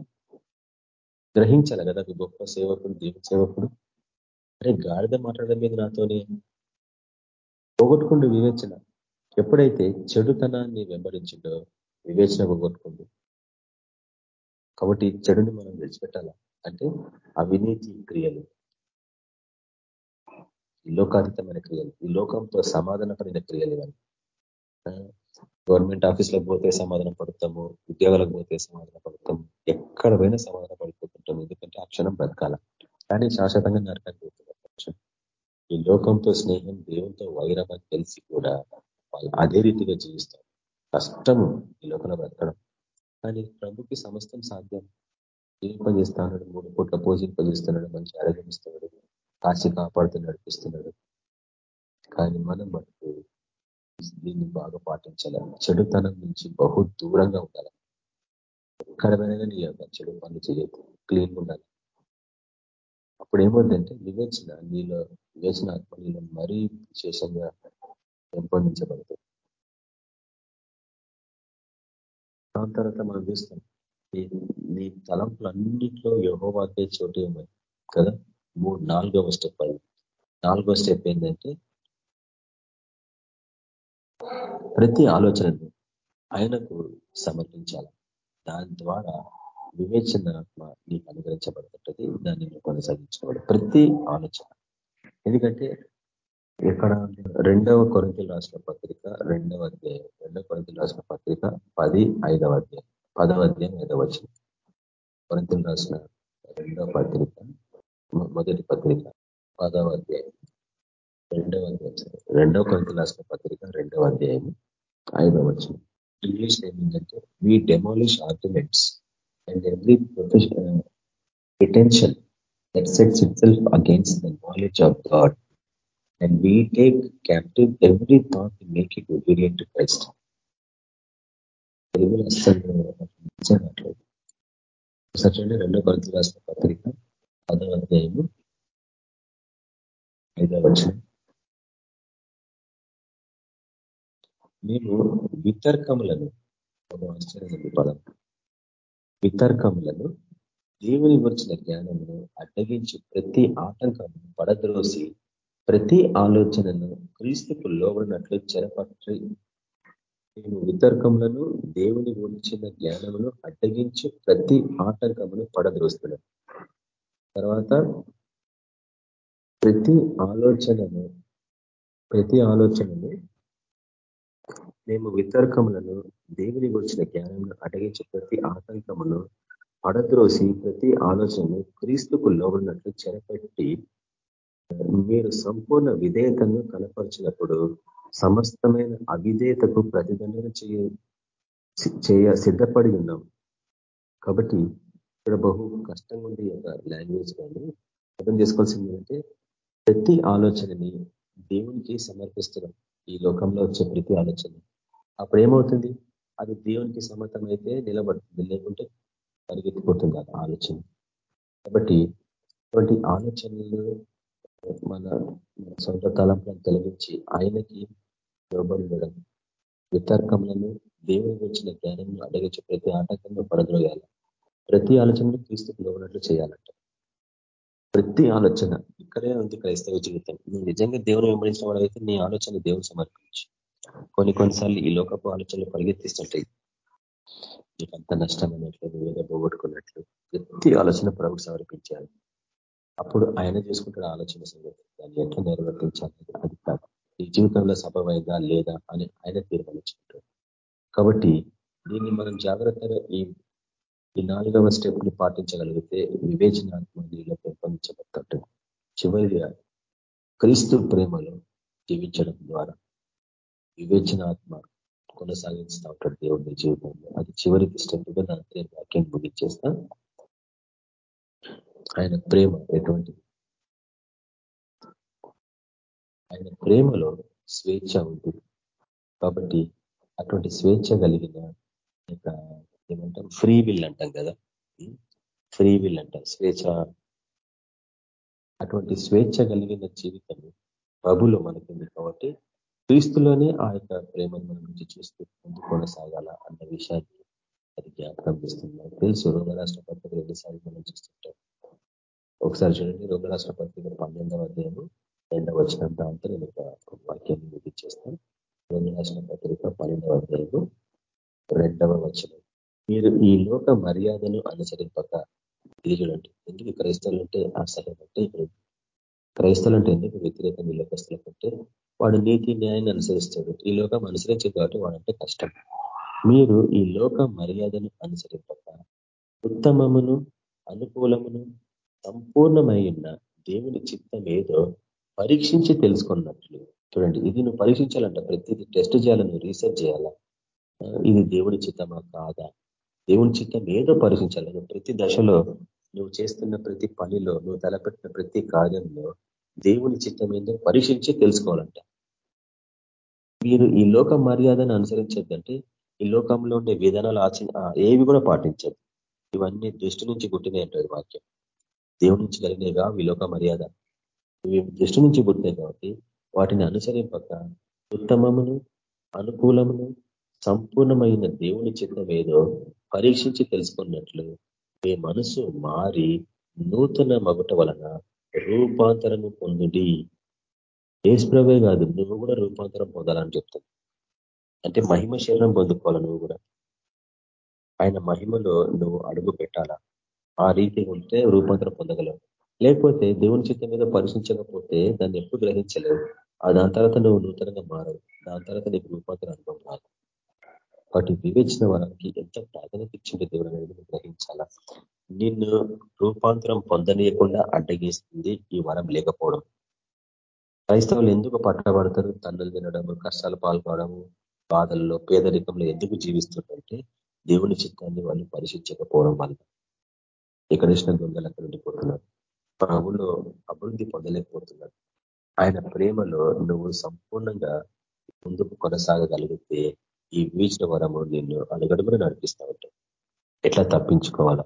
గ్రహించాలి కదా గొప్ప సేవకుడు దేవుని సేవకుడు? అరే గాడిద మాట్లాడడం మీద నాతోనే పోగొట్టుకుంటూ వివేచన. ఎప్పుడైతే చెడుతనాన్ని వెంబడించిండో వివేచన పోగొట్టుకుండు. కాబట్టి చెడుని మనం విడిచిపెట్టాల? అంటే అవినీతి క్రియలు. ఈ లోకాతీతమైన క్రియలు. ఈ లోకంతో సమాధాన పడిన క్రియలు ఇవన్నీ. గవర్నమెంట్ ఆఫీస్లకు పోతే సమాధానం పడతాము ఉద్యోగాలకు పోతే సమాధాన పడతాము ఎక్కడ పోయినా సమాధాన పడిపోతుంటాం ఎందుకంటే ఆ క్షణం బ్రతకాల? కానీ శాశ్వతంగా నరకానికి పోతున్నారు ఈ లోకంతో స్నేహం దేవునితో వైరం అని తెలిసి కూడా వాళ్ళు అదే రీతిగా జీవిస్తారు. కష్టము ఈ లోకంలో బ్రతకడం. కానీ ప్రభుకి సమస్తం సాధ్యం. జీవింపజేస్తున్నాడు మూడు పూట్ల పోషింపజేస్తున్నాడు మంచి ఆరోగ్యం ఇస్తున్నాడు కాశీ కాపాడుతూ నడిపిస్తున్నాడు. కానీ మనం మనకు దీన్ని బాగా పాటించాలి. చెడుతనం నుంచి బహు దూరంగా ఉండాలి. ఎక్కడమైనా నీ యొక్క చెడు పనులు చేయొద్దు. క్లీన్ ఉండాలి. అప్పుడు ఏమవుతుందంటే వివేచన నీలో వివేచన ఆత్మ నీలో మరీ విశేషంగా పెంపొందించబడుతుంది. దాని తర్వాత మనం చూస్తాం. నీ తలంపులన్నింటిలో యహోవాకే చోటు ఉన్నాయి కదా? మూడు నాలుగవ స్టెప్ అది. నాలుగవ స్టెప్ ఏంటంటే ప్రతి ఆలోచనను ఆయనకు సమర్పించాలి. దాని ద్వారా వివేచనాత్మ నీకు అనుగ్రహించబడుతుంటది దాన్ని కొనసాగించబడు ప్రతి ఆలోచన. ఎందుకంటే ఇక్కడ రెండవ కొరతలు రాసిన పత్రిక రెండవ అధ్యాయం. రెండవ కొరతలు రాసిన పత్రిక పది ఐదవ అధ్యాయం. పదవ అధ్యాయం ఐదవ వచ్చిన కొరతలు రాసిన రెండవ పత్రిక మొదటి పత్రిక పదవ అధ్యాయం. రెండవ అధ్యాయం రెండవ కొరతలు రాసిన పత్రిక రెండవ అధ్యాయం ఐదవ వచ్చిన English ఏమిందంటే we demolish arguments and every profession pretension that itself against the knowledge of God and we take captive every thought to make it obedient to Christ. తెలుగులో అసలు సచండి రెండో కొరత రాసిన పత్రిక పదవ అధ్యాయము ఐదవ వచ్చిన మేము వితర్కములను ఒక ఆశ్చర్య పదం. వితర్కములను దేవుని గురించిన జ్ఞానమును అడ్డగించి ప్రతి ఆటంకమును పడద్రోసి ప్రతి ఆలోచనను క్రీస్తుకు లోబడినట్లు చెరపట్టి. మేము వితర్కములను దేవుని గురించిన జ్ఞానమును అడ్డగించి ప్రతి ఆటంకమును పడద్రోస్తున్నాం తర్వాత ప్రతి ఆలోచనను ప్రతి ఆలోచనను మేము వితర్కములను దేవుని గురించిన జ్ఞానమును అడ్డగించి ప్రతి ఆటంకమును పడద్రోసి ప్రతి ఆలోచనను క్రీస్తుకు లోబడినట్లు చెరపెట్టి మీరు సంపూర్ణ విధేయతను కనపరిచినప్పుడు సమస్తమైన అవిధేయతకు ప్రతిదండన చేయ సిద్ధపడి ఉన్నాం. కాబట్టి ఇక్కడ బహు కష్టంగా ఉంది ఒక లాంగ్వేజ్ కానీ అర్థం చేసుకోవాల్సింది ఏంటంటే ప్రతి ఆలోచనని దేవునికి సమర్పిస్తున్నాం. ఈ లోకంలో వచ్చే ప్రతి ఆలోచన. అప్పుడు ఏమవుతుంది? అది దేవునికి సమర్థమైతే నిలబడుతుంది. లేకుంటే పరిగెత్తిపోతుంది ఆ ఆలోచన. కాబట్టి ఇటువంటి ఆలోచనలు మన సొంత తలంపులను తొలగించి ఆయనకి లోబడి వితర్కములను దేవుని వచ్చిన జ్ఞానం అడగించి ప్రతి ఆటంకంలో పడద్రోయాలి. ప్రతి ఆలోచనను క్రీస్తుకు లోబడినట్లు చేయాలంట. ప్రతి ఆలోచన ఇక్కడే ఉంది క్రైస్తవ జీవితం. నువ్వు నిజంగా దేవుని వెంబడించిన వాడైతే నీ ఆలోచన దేవుని సమర్పించి. కొన్ని కొన్నిసార్లు ఈ లోకపు ఆలోచనలు పరిగెత్తిస్తుంటాయి. నీకంత అంత నష్టం అన్నట్లు నువ్వేదో పోగొట్టుకున్నట్లు ప్రతి ఆలోచన ప్రభుకు సమర్పించాలి. అప్పుడు ఆయన చేసుకుంటాడు ఆలోచన సంగతి దాన్ని ఎట్లా నిర్వర్తించాలి అది కాదు. ఈ జీవితంలో సఫలమైందా లేదా అని ఆయన తీర్మానించుకుంటాడు. కాబట్టి దీన్ని మనం జాగ్రత్తగా ఈ ఈ నాలుగవ స్టెప్ని పాటించగలిగితే వివేచనాత్మ నీలో పెంపొందించబడతాడు. చివరిగా క్రీస్తు ప్రేమలో జీవించడం ద్వారా వివేచనాత్మ కొనసాగిస్తూ ఉంటాడు దేవుడి జీవితంలో. అది చివరికి స్టెప్గా దాంతో వాక్యం ముగించేస్తా. ఆయన ప్రేమ ఎటువంటిది? ఆయన ప్రేమలో స్వేచ్ఛ ఉంటుంది కాబట్టి అటువంటి స్వేచ్ఛ కలిగిన ఏమంటాం? ఫ్రీ విల్ అంటాం కదా. ఫ్రీ విల్ అంటాం. స్వేచ్ఛ. అటువంటి స్వేచ్ఛ కలిగిన జీవితం ప్రభులో మనకుంది కాబట్టి క్రీస్తులోనే ఆ యొక్క ప్రేమను మనం నుంచి చూస్తూ ముందు కొనసాగాల అన్న విషయాన్ని అది జ్ఞాపకం చేస్తుంది. తెలుసు రోగరాష్ట్ర పత్రిక రెండుసార్లు మనం చూస్తుంటాం. ఒకసారి చూడండి. రోగరాష్ట్ర పత్రిక పన్నెండవ అధ్యాయము రెండవ వచ్చిన దాంతో నేను ఒక వాక్యాన్ని ముగించేస్తాను. రోగరాష్ట్ర పత్రిక పన్నెండవ అధ్యాయము రెండవ వచనం. మీరు ఈ లోక మర్యాదను అనుసరింపక ఇది చూడండి. ఎందుకు క్రైస్తవులు అంటే అసహ్యం అంటే ఇప్పుడు క్రైస్తవులు అంటే ఎందుకు వ్యతిరేకంగా ఈ లోకస్తుల కంటే వాడు నీతి న్యాయాన్ని అనుసరిస్తాడు. ఈ లోకం అనుసరించే కాబట్టి వాడంటే కష్టం. మీరు ఈ లోక మర్యాదను అనుసరింపక ఉత్తమమును అనుకూలమును సంపూర్ణమై ఉన్న దేవుని చిత్తం ఏదో పరీక్షించి తెలుసుకున్నట్లు. చూడండి ఇది నువ్వు పరీక్షించాలంట ప్రతిదీ టెస్ట్ చేయాలని రీసెర్చ్ చేయాలా? ఇది దేవుని చిత్తమా కాదా? దేవుని చిత్తం ఏదో పరీక్షించాలి. నువ్వు ప్రతి దశలో నువ్వు చేస్తున్న ప్రతి పనిలో నువ్వు తలపెట్టిన ప్రతి కార్యంలో దేవుని చిత్తం ఏందో పరీక్షించి తెలుసుకోవాలంట. మీరు ఈ లోక మర్యాదను అనుసరించద్దంటే ఈ లోకంలో ఉండే విధానాలు ఆచ ఏవి కూడా పాటించదు ఇవన్నీ దృష్టి నుంచి పుట్టినాయి వాక్యం. దేవుడి నుంచి కలిగినవిగా విలోక మర్యాద. ఇవి దృష్టి నుంచి పుట్టినాయి కాబట్టి వాటిని అనుసరింపక ఉత్తమమును అనుకూలమును సంపూర్ణమైన దేవుని చిత్తమేదో పరీక్షించి తెలుసుకున్నట్లు మీ మనసు మారి నూతన మగుట వలన రూపాంతరము పొందుడి. ఏసుప్రవే కాదు నువ్వు కూడా రూపాంతరం పొందాలని చెప్తాను అంటే మహిమ శరీరం పొందుకోవాలి నువ్వు కూడా? ఆయన మహిమలో నువ్వు అడుగు పెట్టాలా? ఆ రీతి ఉంటే రూపాంతరం పొందగలవు. లేకపోతే దేవుని చిత్తం మీద పరిశీలించకపోతే దాన్ని ఎప్పుడు గ్రహించలేవు. ఆ దాని తర్వాత నువ్వు నూతనంగా మారవు. దాని తర్వాత నీకు రూపాంతరం అనుభవం రాదు. వాటి వివేచన వరానికి ఎంత ప్రాధాన్యత ఇచ్చింది దేవుడు అనేది గ్రహించాలా? నిన్ను రూపాంతరం పొందనీయకుండా అడ్డగిస్తుంది ఈ వరం లేకపోవడం. క్రైస్తవులు ఎందుకు పట్టబడతారు? తండ్రులు తినడము కష్టాలు పాల్పడము బాధల్లో పేదరికంలో ఎందుకు జీవిస్తుంటే దేవుని చిత్తాన్ని వాళ్ళు పరిశీలించకపోవడం వల్ల. ఎక్కడ ఇచ్చిన దొంగలు అక్కడ ఉండిపోతున్నారు. ప్రభులో అభివృద్ధి పొందలేకపోతున్నారు ఆయన ప్రేమలో నువ్వు సంపూర్ణంగా ముందుకు కొనసాగగలిగితే ఈ వీచిన వరము నిన్ను అడుగడుగున నడిపిస్తా ఉంటాయి ఎట్లా తప్పించుకోవాలా?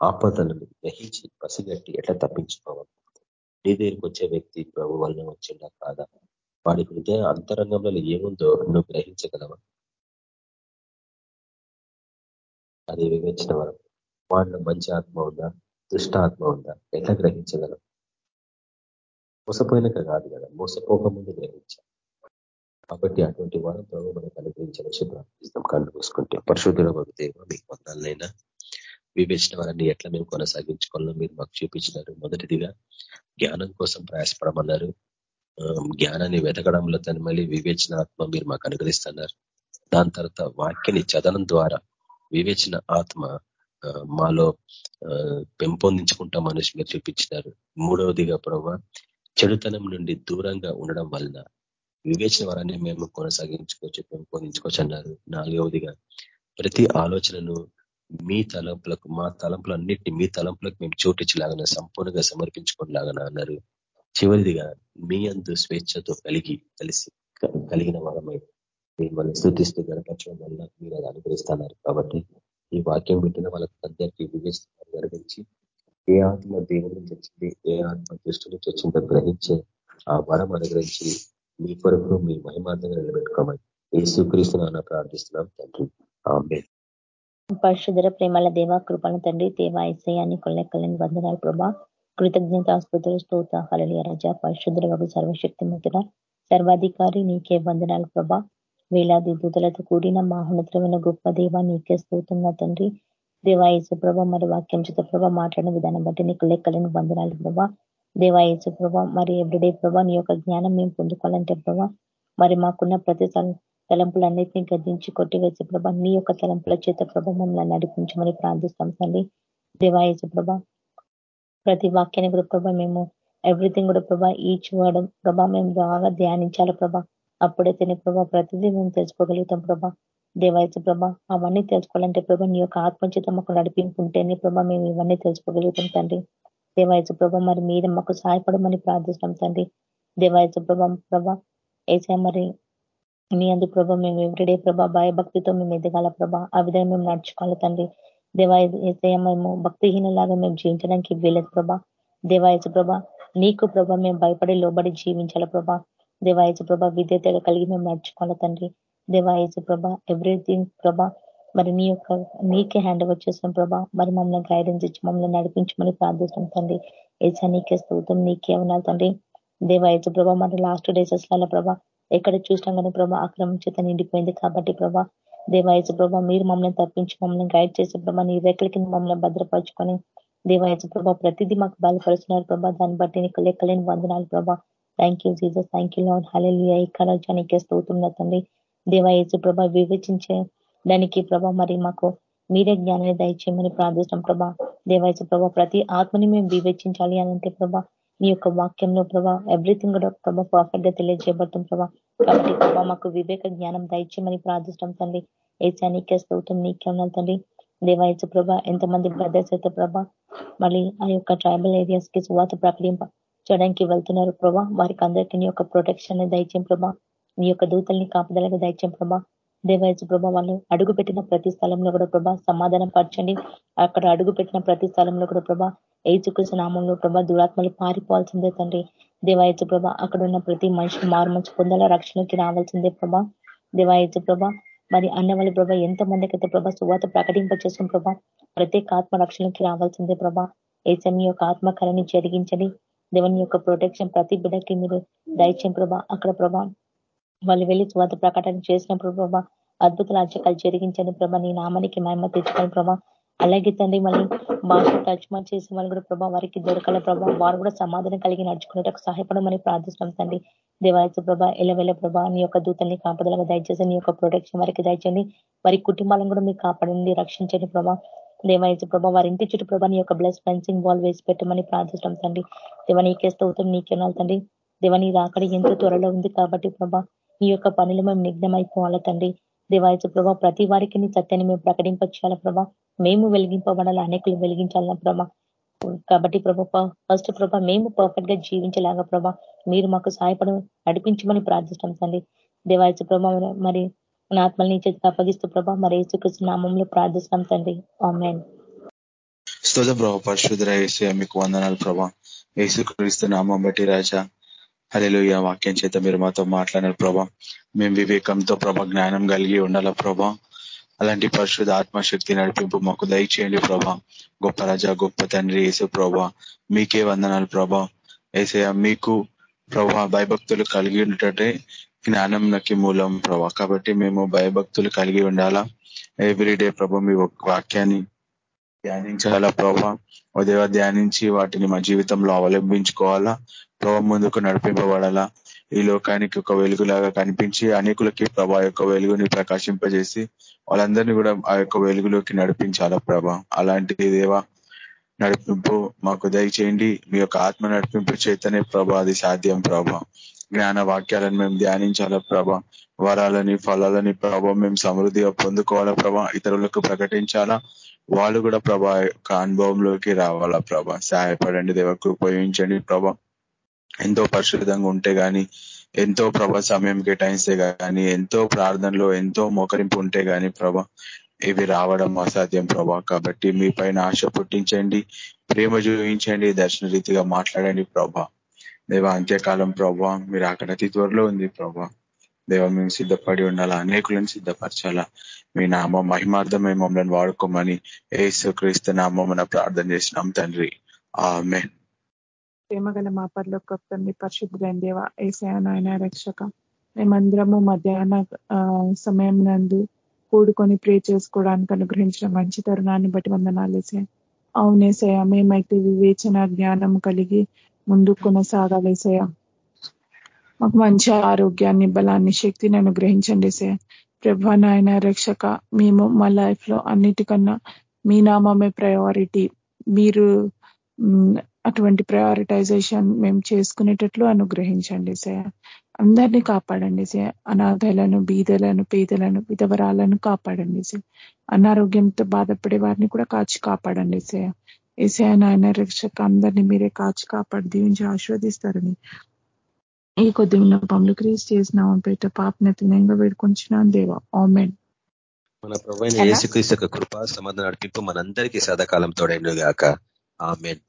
ఆపదలను గ్రహించి పసిగట్టి ఎట్లా తప్పించుకోవాలి? నీ దగ్గరికి వచ్చే వ్యక్తి ప్రభు వలన వచ్చిందా కాదా? వాడి హృదయ అంతరంగంలో ఏముందో నువ్వు గ్రహించగలవా? అది వివేచన వరం. వాళ్ళ మంచి ఆత్మ ఉందా? దుష్ట ఆత్మ ఉందా? ఎట్లా గ్రహించగలం? మోసపోయినాక కాదు కదా మోసపోకముందు గ్రహించాలి కాబట్టి అటువంటి వారం ప్రభు మనకు అనుగ్రహించిన ప్రార్థిస్తాం కళ్ళు మూసుకుంటే. పరిశుద్ధుల దేవ మీకు వందాలైనా వివేచన వారిని ఎట్లా మేము కొనసాగించుకోవాలో మీరు మాకు చూపించినారు. మొదటిదిగా జ్ఞానం కోసం ప్రయాసపడమన్నారు. జ్ఞానాన్ని వెతకడంలో తను మళ్ళీ వివేచనాత్మ మీరు మాకు అనుగ్రహిస్తున్నారు. దాని తర్వాత వాక్యని చదనం ద్వారా వివేచన ఆత్మ మాలో పెంపొందించుకుంటాం అనేసి మీరు చూపించినారు. మూడవదిగా ప్రభావ చెడుతనం నుండి దూరంగా ఉండడం వలన వివేచన వరాన్ని మేము కొనసాగించుకోవచ్చు పెంపొందించుకోవచ్చు అన్నారు నాలుగవదిగా ప్రతి ఆలోచనను మీ తలంపులకు మా తలంపులన్నిటిని మీ తలంపులకు మేము చోటించలాగన సంపూర్ణంగా సమర్పించుకోలాగన అన్నారు. చివరిదిగా మీ అందు స్వేచ్ఛతో కలిగి కలిసి కలిగిన వారమై మిమ్మల్ని స్థుతిస్తూ గడపరచడం వల్ల మీరు అది అనుగ్రహిస్తున్నారు. కాబట్టి ఈ వాక్యం పెట్టిన వాళ్ళకి అందరికీ వివేచన జరిగించి ఏ ఆత్మ దేవుడి నుంచి వచ్చింది ఏ ఆత్మ దృష్టి నుంచి వచ్చిందో గ్రహించే ఆ వరం అనుగ్రహించి మీ కొరకు మీ మహిమార్థంగా నిలబెట్టుకోమని ఏసుక్రీస్తు నాన్న ప్రార్థిస్తున్నాం తండ్రి. ఆమె పరిశుధర ప్రేమల దేవ కృపణ తండ్రి దేవ ఐసయాన్ని కొల్లెక్కలని వందనాలు ప్రభా. కృతజ్ఞత ఆస్పత్రులు స్తోత హళలియ రజ. పరిశుద్ధుల వరకు సర్వశక్తి ముద్ర సర్వాధికారి నీకే వందనాలు ప్రభా. వేలాది దూతలతో కూడిన మాహోన్నతమైన గొప్ప దేవ నీకే స్తోతున్న తండ్రి. దేవాయసు ప్రభ మరి వాక్యం చేత ప్రభ మాట్లాడిన విధానం బట్టి నీకు లెక్కలేని వందనాలు ప్రభా. దేవాయసు ప్రభ మరి ఎవ్రీడే ప్రభా నీ యొక్క జ్ఞానం మేము పొందుకోవాలంటే ప్రభా మరి మాకున్న ప్రతి తలంపులన్నింటినీ గద్దించి కొట్టివేసే ప్రభ నీ యొక్క తలంపుల చేత ప్రభ మమ్మల్ని నడిపించమని ప్రార్థిస్తాం తండ్రి. దేవాయసు ప్రభ ప్రతి వాక్యాన్ని కూడా ప్రభ మేము ఎవ్రీథింగ్ కూడా ప్రభా ఈచ్ వర్డ్ ప్రభా మేము బాగా ధ్యానించాలి ప్రభా. అప్పుడైతేనే ప్రభా ప్రతిదీ మేము తెలుసుకోగలుగుతాం ప్రభా. దేవాయచ ప్రభా అవన్నీ తెలుసుకోవాలంటే ప్రభా నీ యొక్క ఆత్మచేత మాకు నడిపింపుంటేనే ప్రభా మేము ఇవన్నీ తెలుసుకోగలుగుతాం తండ్రి. దేవాయచ ప్రభా మరి మీద మాకు సహాయపడమని ప్రార్థిస్తాం తండ్రి. దేవాయచ ప్రభా ప్రభా ఏసా మరి మీ అందు ప్రభా మేము ఎవ్రీడే ప్రభా భయభక్తితో మేము ఎదగాల ప్రభా. ఆ విధంగా మేము నడుచుకోవాలి తండ్రి. దేవాయ మేము భక్తిహీనలాగా మేము జీవించడానికి వీలేదు ప్రభా. దేవాయచ ప్రభా నీకు ప్రభా మేము భయపడి లోబడి జీవించాల ప్రభా. దేవాయచ ప్రభ విద్యతగా కలిగి మేము నడుచుకోవాలి తండ్రి. దేవాయచ ప్రభ ఎవ్రీథింగ్ ప్రభ మరి నీ యొక్క నీకే హ్యాండ్ ఓవర్ చేసాం ప్రభా. మరి మమ్మల్ని గైడెన్స్ ఇచ్చి మమ్మల్ని నడిపించమని ప్రార్థిస్తాం తండ్రి. ఏసా నీకే స్థూతం నీకే ఉన్నారు తండ్రి. దేవాయచ ప్రభా మరి లాస్ట్ డేసెస్లలో ప్రభా ఎక్కడ చూసినా కానీ ప్రభా అక్రమం చేత నిండిపోయింది కాబట్టి ప్రభా. దేవాయచ ప్రభా మీరు మమ్మల్ని తప్పించి మమ్మల్ని గైడ్ చేసే ప్రభా నీ రెక్కల కింద మమ్మల్ని భద్రపరచుకొని దేవాయచు ప్రభా ప్రతిదీ మాకు బలపరుస్తున్నారు ప్రభా. దాన్ని బట్టి నీకు లెక్కలేని వందనాలు ప్రభా. Thank you Jesus thank you Lord హలెలు ఐక్యరాజ్యానికి స్తోత్రంలో తండ్రి. దేవాయచు ప్రభా వివేచించే దానికి ప్రభా మరి మాకు మీరే జ్ఞానాన్ని దయచేయమని ప్రార్థిస్తాం ప్రభా. దేవాయచు ప్రభా ప్రతి ఆత్మని మేము వివేచించాలి అని ప్రభా మీ యొక్క వాక్యంలో ప్రభా ఎవ్రీథింగ్ కూడా ప్రభా పర్ఫెక్ట్గా తెలియజేయబడతాం ప్రభా. కాబట్టి ప్రభా మాకు వివేక జ్ఞానం దయచేయమని ప్రార్థిస్తాం తండ్రి. ఏసా నీకే స్తోత్రం నీకే ఉన్నాను తండ్రి. దేవాయచు ప్రభా ఎంతమంది బ్రదర్స్ అయితే ప్రభా మళ్ళీ ఆ యొక్క ట్రైబల్ ఏరియాస్కి సువాత ప్రకటింప చేయడానికి వెళ్తున్నారు ప్రభా. వారికి అందరికీ నీ యొక్క ప్రొటెక్షన్ దయచేయం ప్రభా. నీ యొక్క దూతల్ని కాపుదలగా దయచేయం ప్రభా. దేవాయచు ప్రభా వాళ్ళు అడుగు పెట్టిన ప్రతి స్థలంలో కూడా ప్రభా సమాధానం పరచండి. అక్కడ అడుగు పెట్టిన ప్రతి స్థలంలో కూడా ప్రభా ఏచుకృష్ణ నామంలో ప్రభా దురాత్మలు పారిపోవాల్సిందే తండ్రి. దేవాయచు ప్రభా అక్కడ ఉన్న ప్రతి మనిషిని మారుమంచి పొందాల రక్షణకి రావాల్సిందే ప్రభా. దేవాయచు ప్రభా మరి అన్న వాళ్ళ ప్రభా ఎంత మందికి అయితే ప్రభా సువాత ప్రకటింప చేసిన ప్రభా ప్రత్యేక ఆత్మ రక్షణకి రావాల్సిందే ప్రభా. ఏసమి యొక్క ఆత్మకరణి జరిగించండి దేవుని యొక్క ప్రొటెక్షన్ ప్రతి బిడ్డకి మీరు దయచేయం ప్రభా. అక్కడ ప్రభా వాళ్ళు వెళ్ళి స్వాత ప్రకటన చేసినప్పుడు ప్రభా అద్భుతాలు అర్చకాలు జరిగించండి ప్రభా. నీ నామానికి మహిమ తెచ్చుకోండి ప్రభా. అలాగే తండ్రి మళ్ళీ భాష తర్జుమా చేసే వాళ్ళు కూడా ప్రభా వారికి దొరకాల ప్రభా. వారు కూడా సమాధానం కలిగి నడుచుకునేటకు సహాయపడమని ప్రార్థిస్తున్నాం తండ్రి. దేవాయచ ప్రభా ఎలవెల ప్రభా నీ యొక్క దూతల్ని కాపదలుగా దయచేసి నీ యొక్క ప్రొటెక్షన్ వారికి దయచండి వారి కుటుంబాలను కూడా మీరు కాపాడండి రక్షించండి ప్రభా. దేవాయచ ప్రభా వారి ఇంటి చుట్టూ ప్రభా నీ యొక్క బ్లెస్ ఫెన్సింగ్ వాల్ వేసి పెట్టమని ప్రార్థిస్తాం తండ్రి. దేవ నీకే స్తోత్రం నీకే తండ్రి. దేవ నీ రాకడ ఎంతో త్వరలో ఉంది కాబట్టి ప్రభా నీ యొక్క పనులు మేము నిఘ్నమైపోవాలా తండ్రి. దేవాయసు ప్రభా ప్రతి వారికి నీ సత్యాన్ని మేము ప్రకటింపచేయాలా ప్రభా. మేము వెలిగింపబడాలి అనేకులు వెలిగించాలన్న ప్రభా. కాబట్టి ప్రభా ఫస్ట్ ప్రభా మేము పర్ఫెక్ట్గా జీవించేలాగా ప్రభా మీరు మాకు సహాయపడ నడిపించమని ప్రార్థిస్తాం తండ్రి. దేవాయసు ప్రభా మరి మన ఆత్మల్ని చేతికి అప్పగిస్తూ ప్రభా మరి ఏసుకృష్ణ నామంలో ప్రార్థిస్తాం తండ్రి. ఆమెన్. స్తోత ప్రభా పరిశుద్ధ ఏసీ మీకు వందనాలు ప్రభా. ఏసుక్రీస్తు నామం బట్టి రాజా హలో వాక్యం చేత మీరు మాతో మాట్లాడారు ప్రభా. మేము వివేకంతో ప్రభా జ్ఞానం కలిగి ఉండాల ప్రభా. అలాంటి పరిశుద్ధ ఆత్మశక్తి నడిపింపు మాకు దయచేయండి ప్రభా. గొప్ప రాజా గొప్ప తండ్రి యేసు ప్రభా మీకే వందనాలు ప్రభా. ఏసయ మీకు ప్రభా భయభక్తులు కలిగి ఉండటంటే జ్ఞానంకి మూలం ప్రభా. కాబట్టి మేము భయభక్తులు కలిగి ఉండాలా? ఎవ్రీడే ప్రభా మీ వాక్యాన్ని ధ్యానించాలా ప్రభా? ఉదయ ధ్యానించి వాటిని మా జీవితంలో అవలంబించుకోవాలా? ప్రభా ముందుకు నడిపింపబడాలా? ఈ లోకానికి ఒక వెలుగులాగా కనిపించి అనేకులకి ప్రభా యొక్క వెలుగుని ప్రకాశింపజేసి వాళ్ళందరినీ కూడా ఆ యొక్క వెలుగులోకి నడిపించాలా ప్రభా? అలాంటి దేవా నడిపింపు మాకు దయచేయండి. మీ యొక్క ఆత్మ నడిపింపు చేతనే ప్రభా అది సాధ్యం ప్రభా. జ్ఞాన వాక్యాలను మేము ధ్యానించాలా ప్రభా? వరాలని ఫలాలని ప్రభా మేము సమృద్ధిగా పొందుకోవాలా ప్రభా? ఇతరులకు ప్రకటించాలా? వాళ్ళు కూడా ప్రభా యొక్క అనుభవంలోకి రావాలా ప్రభా? సహాయపడండి దేవకు ఉపయోగించండి ప్రభా. ఎంతో పరిశుద్ధంగా ఉంటే గాని ఎంతో ప్రభా సమయం కేటాయిస్తే గాని ఎంతో ప్రార్థనలో ఎంతో మోకరింపు ఉంటే గాని ప్రభా ఇవి రావడం అసాధ్యం ప్రభా. కాబట్టి మీ పైన ఆశ పుట్టించండి ప్రేమ చూపించండి దర్శన రీతిగా మాట్లాడండి ప్రభా. దేవ అంత్యకాలం ప్రభావ మీరు అక్కడ అతి త్వరలో ఉంది ప్రభావ దేవ మేము సిద్ధపడి ఉండాలా? అనేకులను సిద్ధపరచాలా? మీ నామ మహిమార్థమే మమ్మల్ని వాడుకోమని ఏసు క్రీస్తు నామం ప్రార్థన చేసినాం తండ్రి. ఆమె ప్రేమగల మా పర్లో తండ్రి పరిశుద్ధులైన దేవ ఏసయ నాయన రక్షక. మేమందరము మధ్యాహ్న సమయం నందు కూడుకొని ప్రే చేసుకోవడానికి అనుగ్రహించిన మంచి తరుణాన్ని బట్టి వందనాలేసే అవునేసయ మేమైతే వివేచన జ్ఞానం కలిగి ముందు కొనసాగాలేసయ మాకు మంచి ఆరోగ్యాన్ని బలాన్ని శక్తిని అనుగ్రహించండి సయ ప్రభా నాయన రక్షక మేము మా లైఫ్లో అన్నిటికన్నా మీ నామమే ప్రయారిటీ మీరు అటువంటి ప్రయారిటైజేషన్ మేము చేసుకునేటట్లు అనుగ్రహించండి సయ అందరినీ కాపాడండి సార్ అనాథలను బీదలను పేదలను విధవరాలను కాపాడండి సార్ అనారోగ్యంతో బాధపడే వారిని కూడా కాచి కాపాడండి సార్ ఏసే నాయన రక్షక అందరినీ మీరే కాచి కాపాడి దీవించి ఆస్వాదిస్తారని ఈ కొద్ది విన్నపములు క్రీస్ చేసిన పేట పాపనతి నేను వేడుకొంచున్నాను దేవా. ఆమెన్. మన ప్రభు యేసుక్రీస్తు కృప సమాధానం నడిపింపు మనందరికీ సదాకాలం తోడైన గాక ఆమెన్.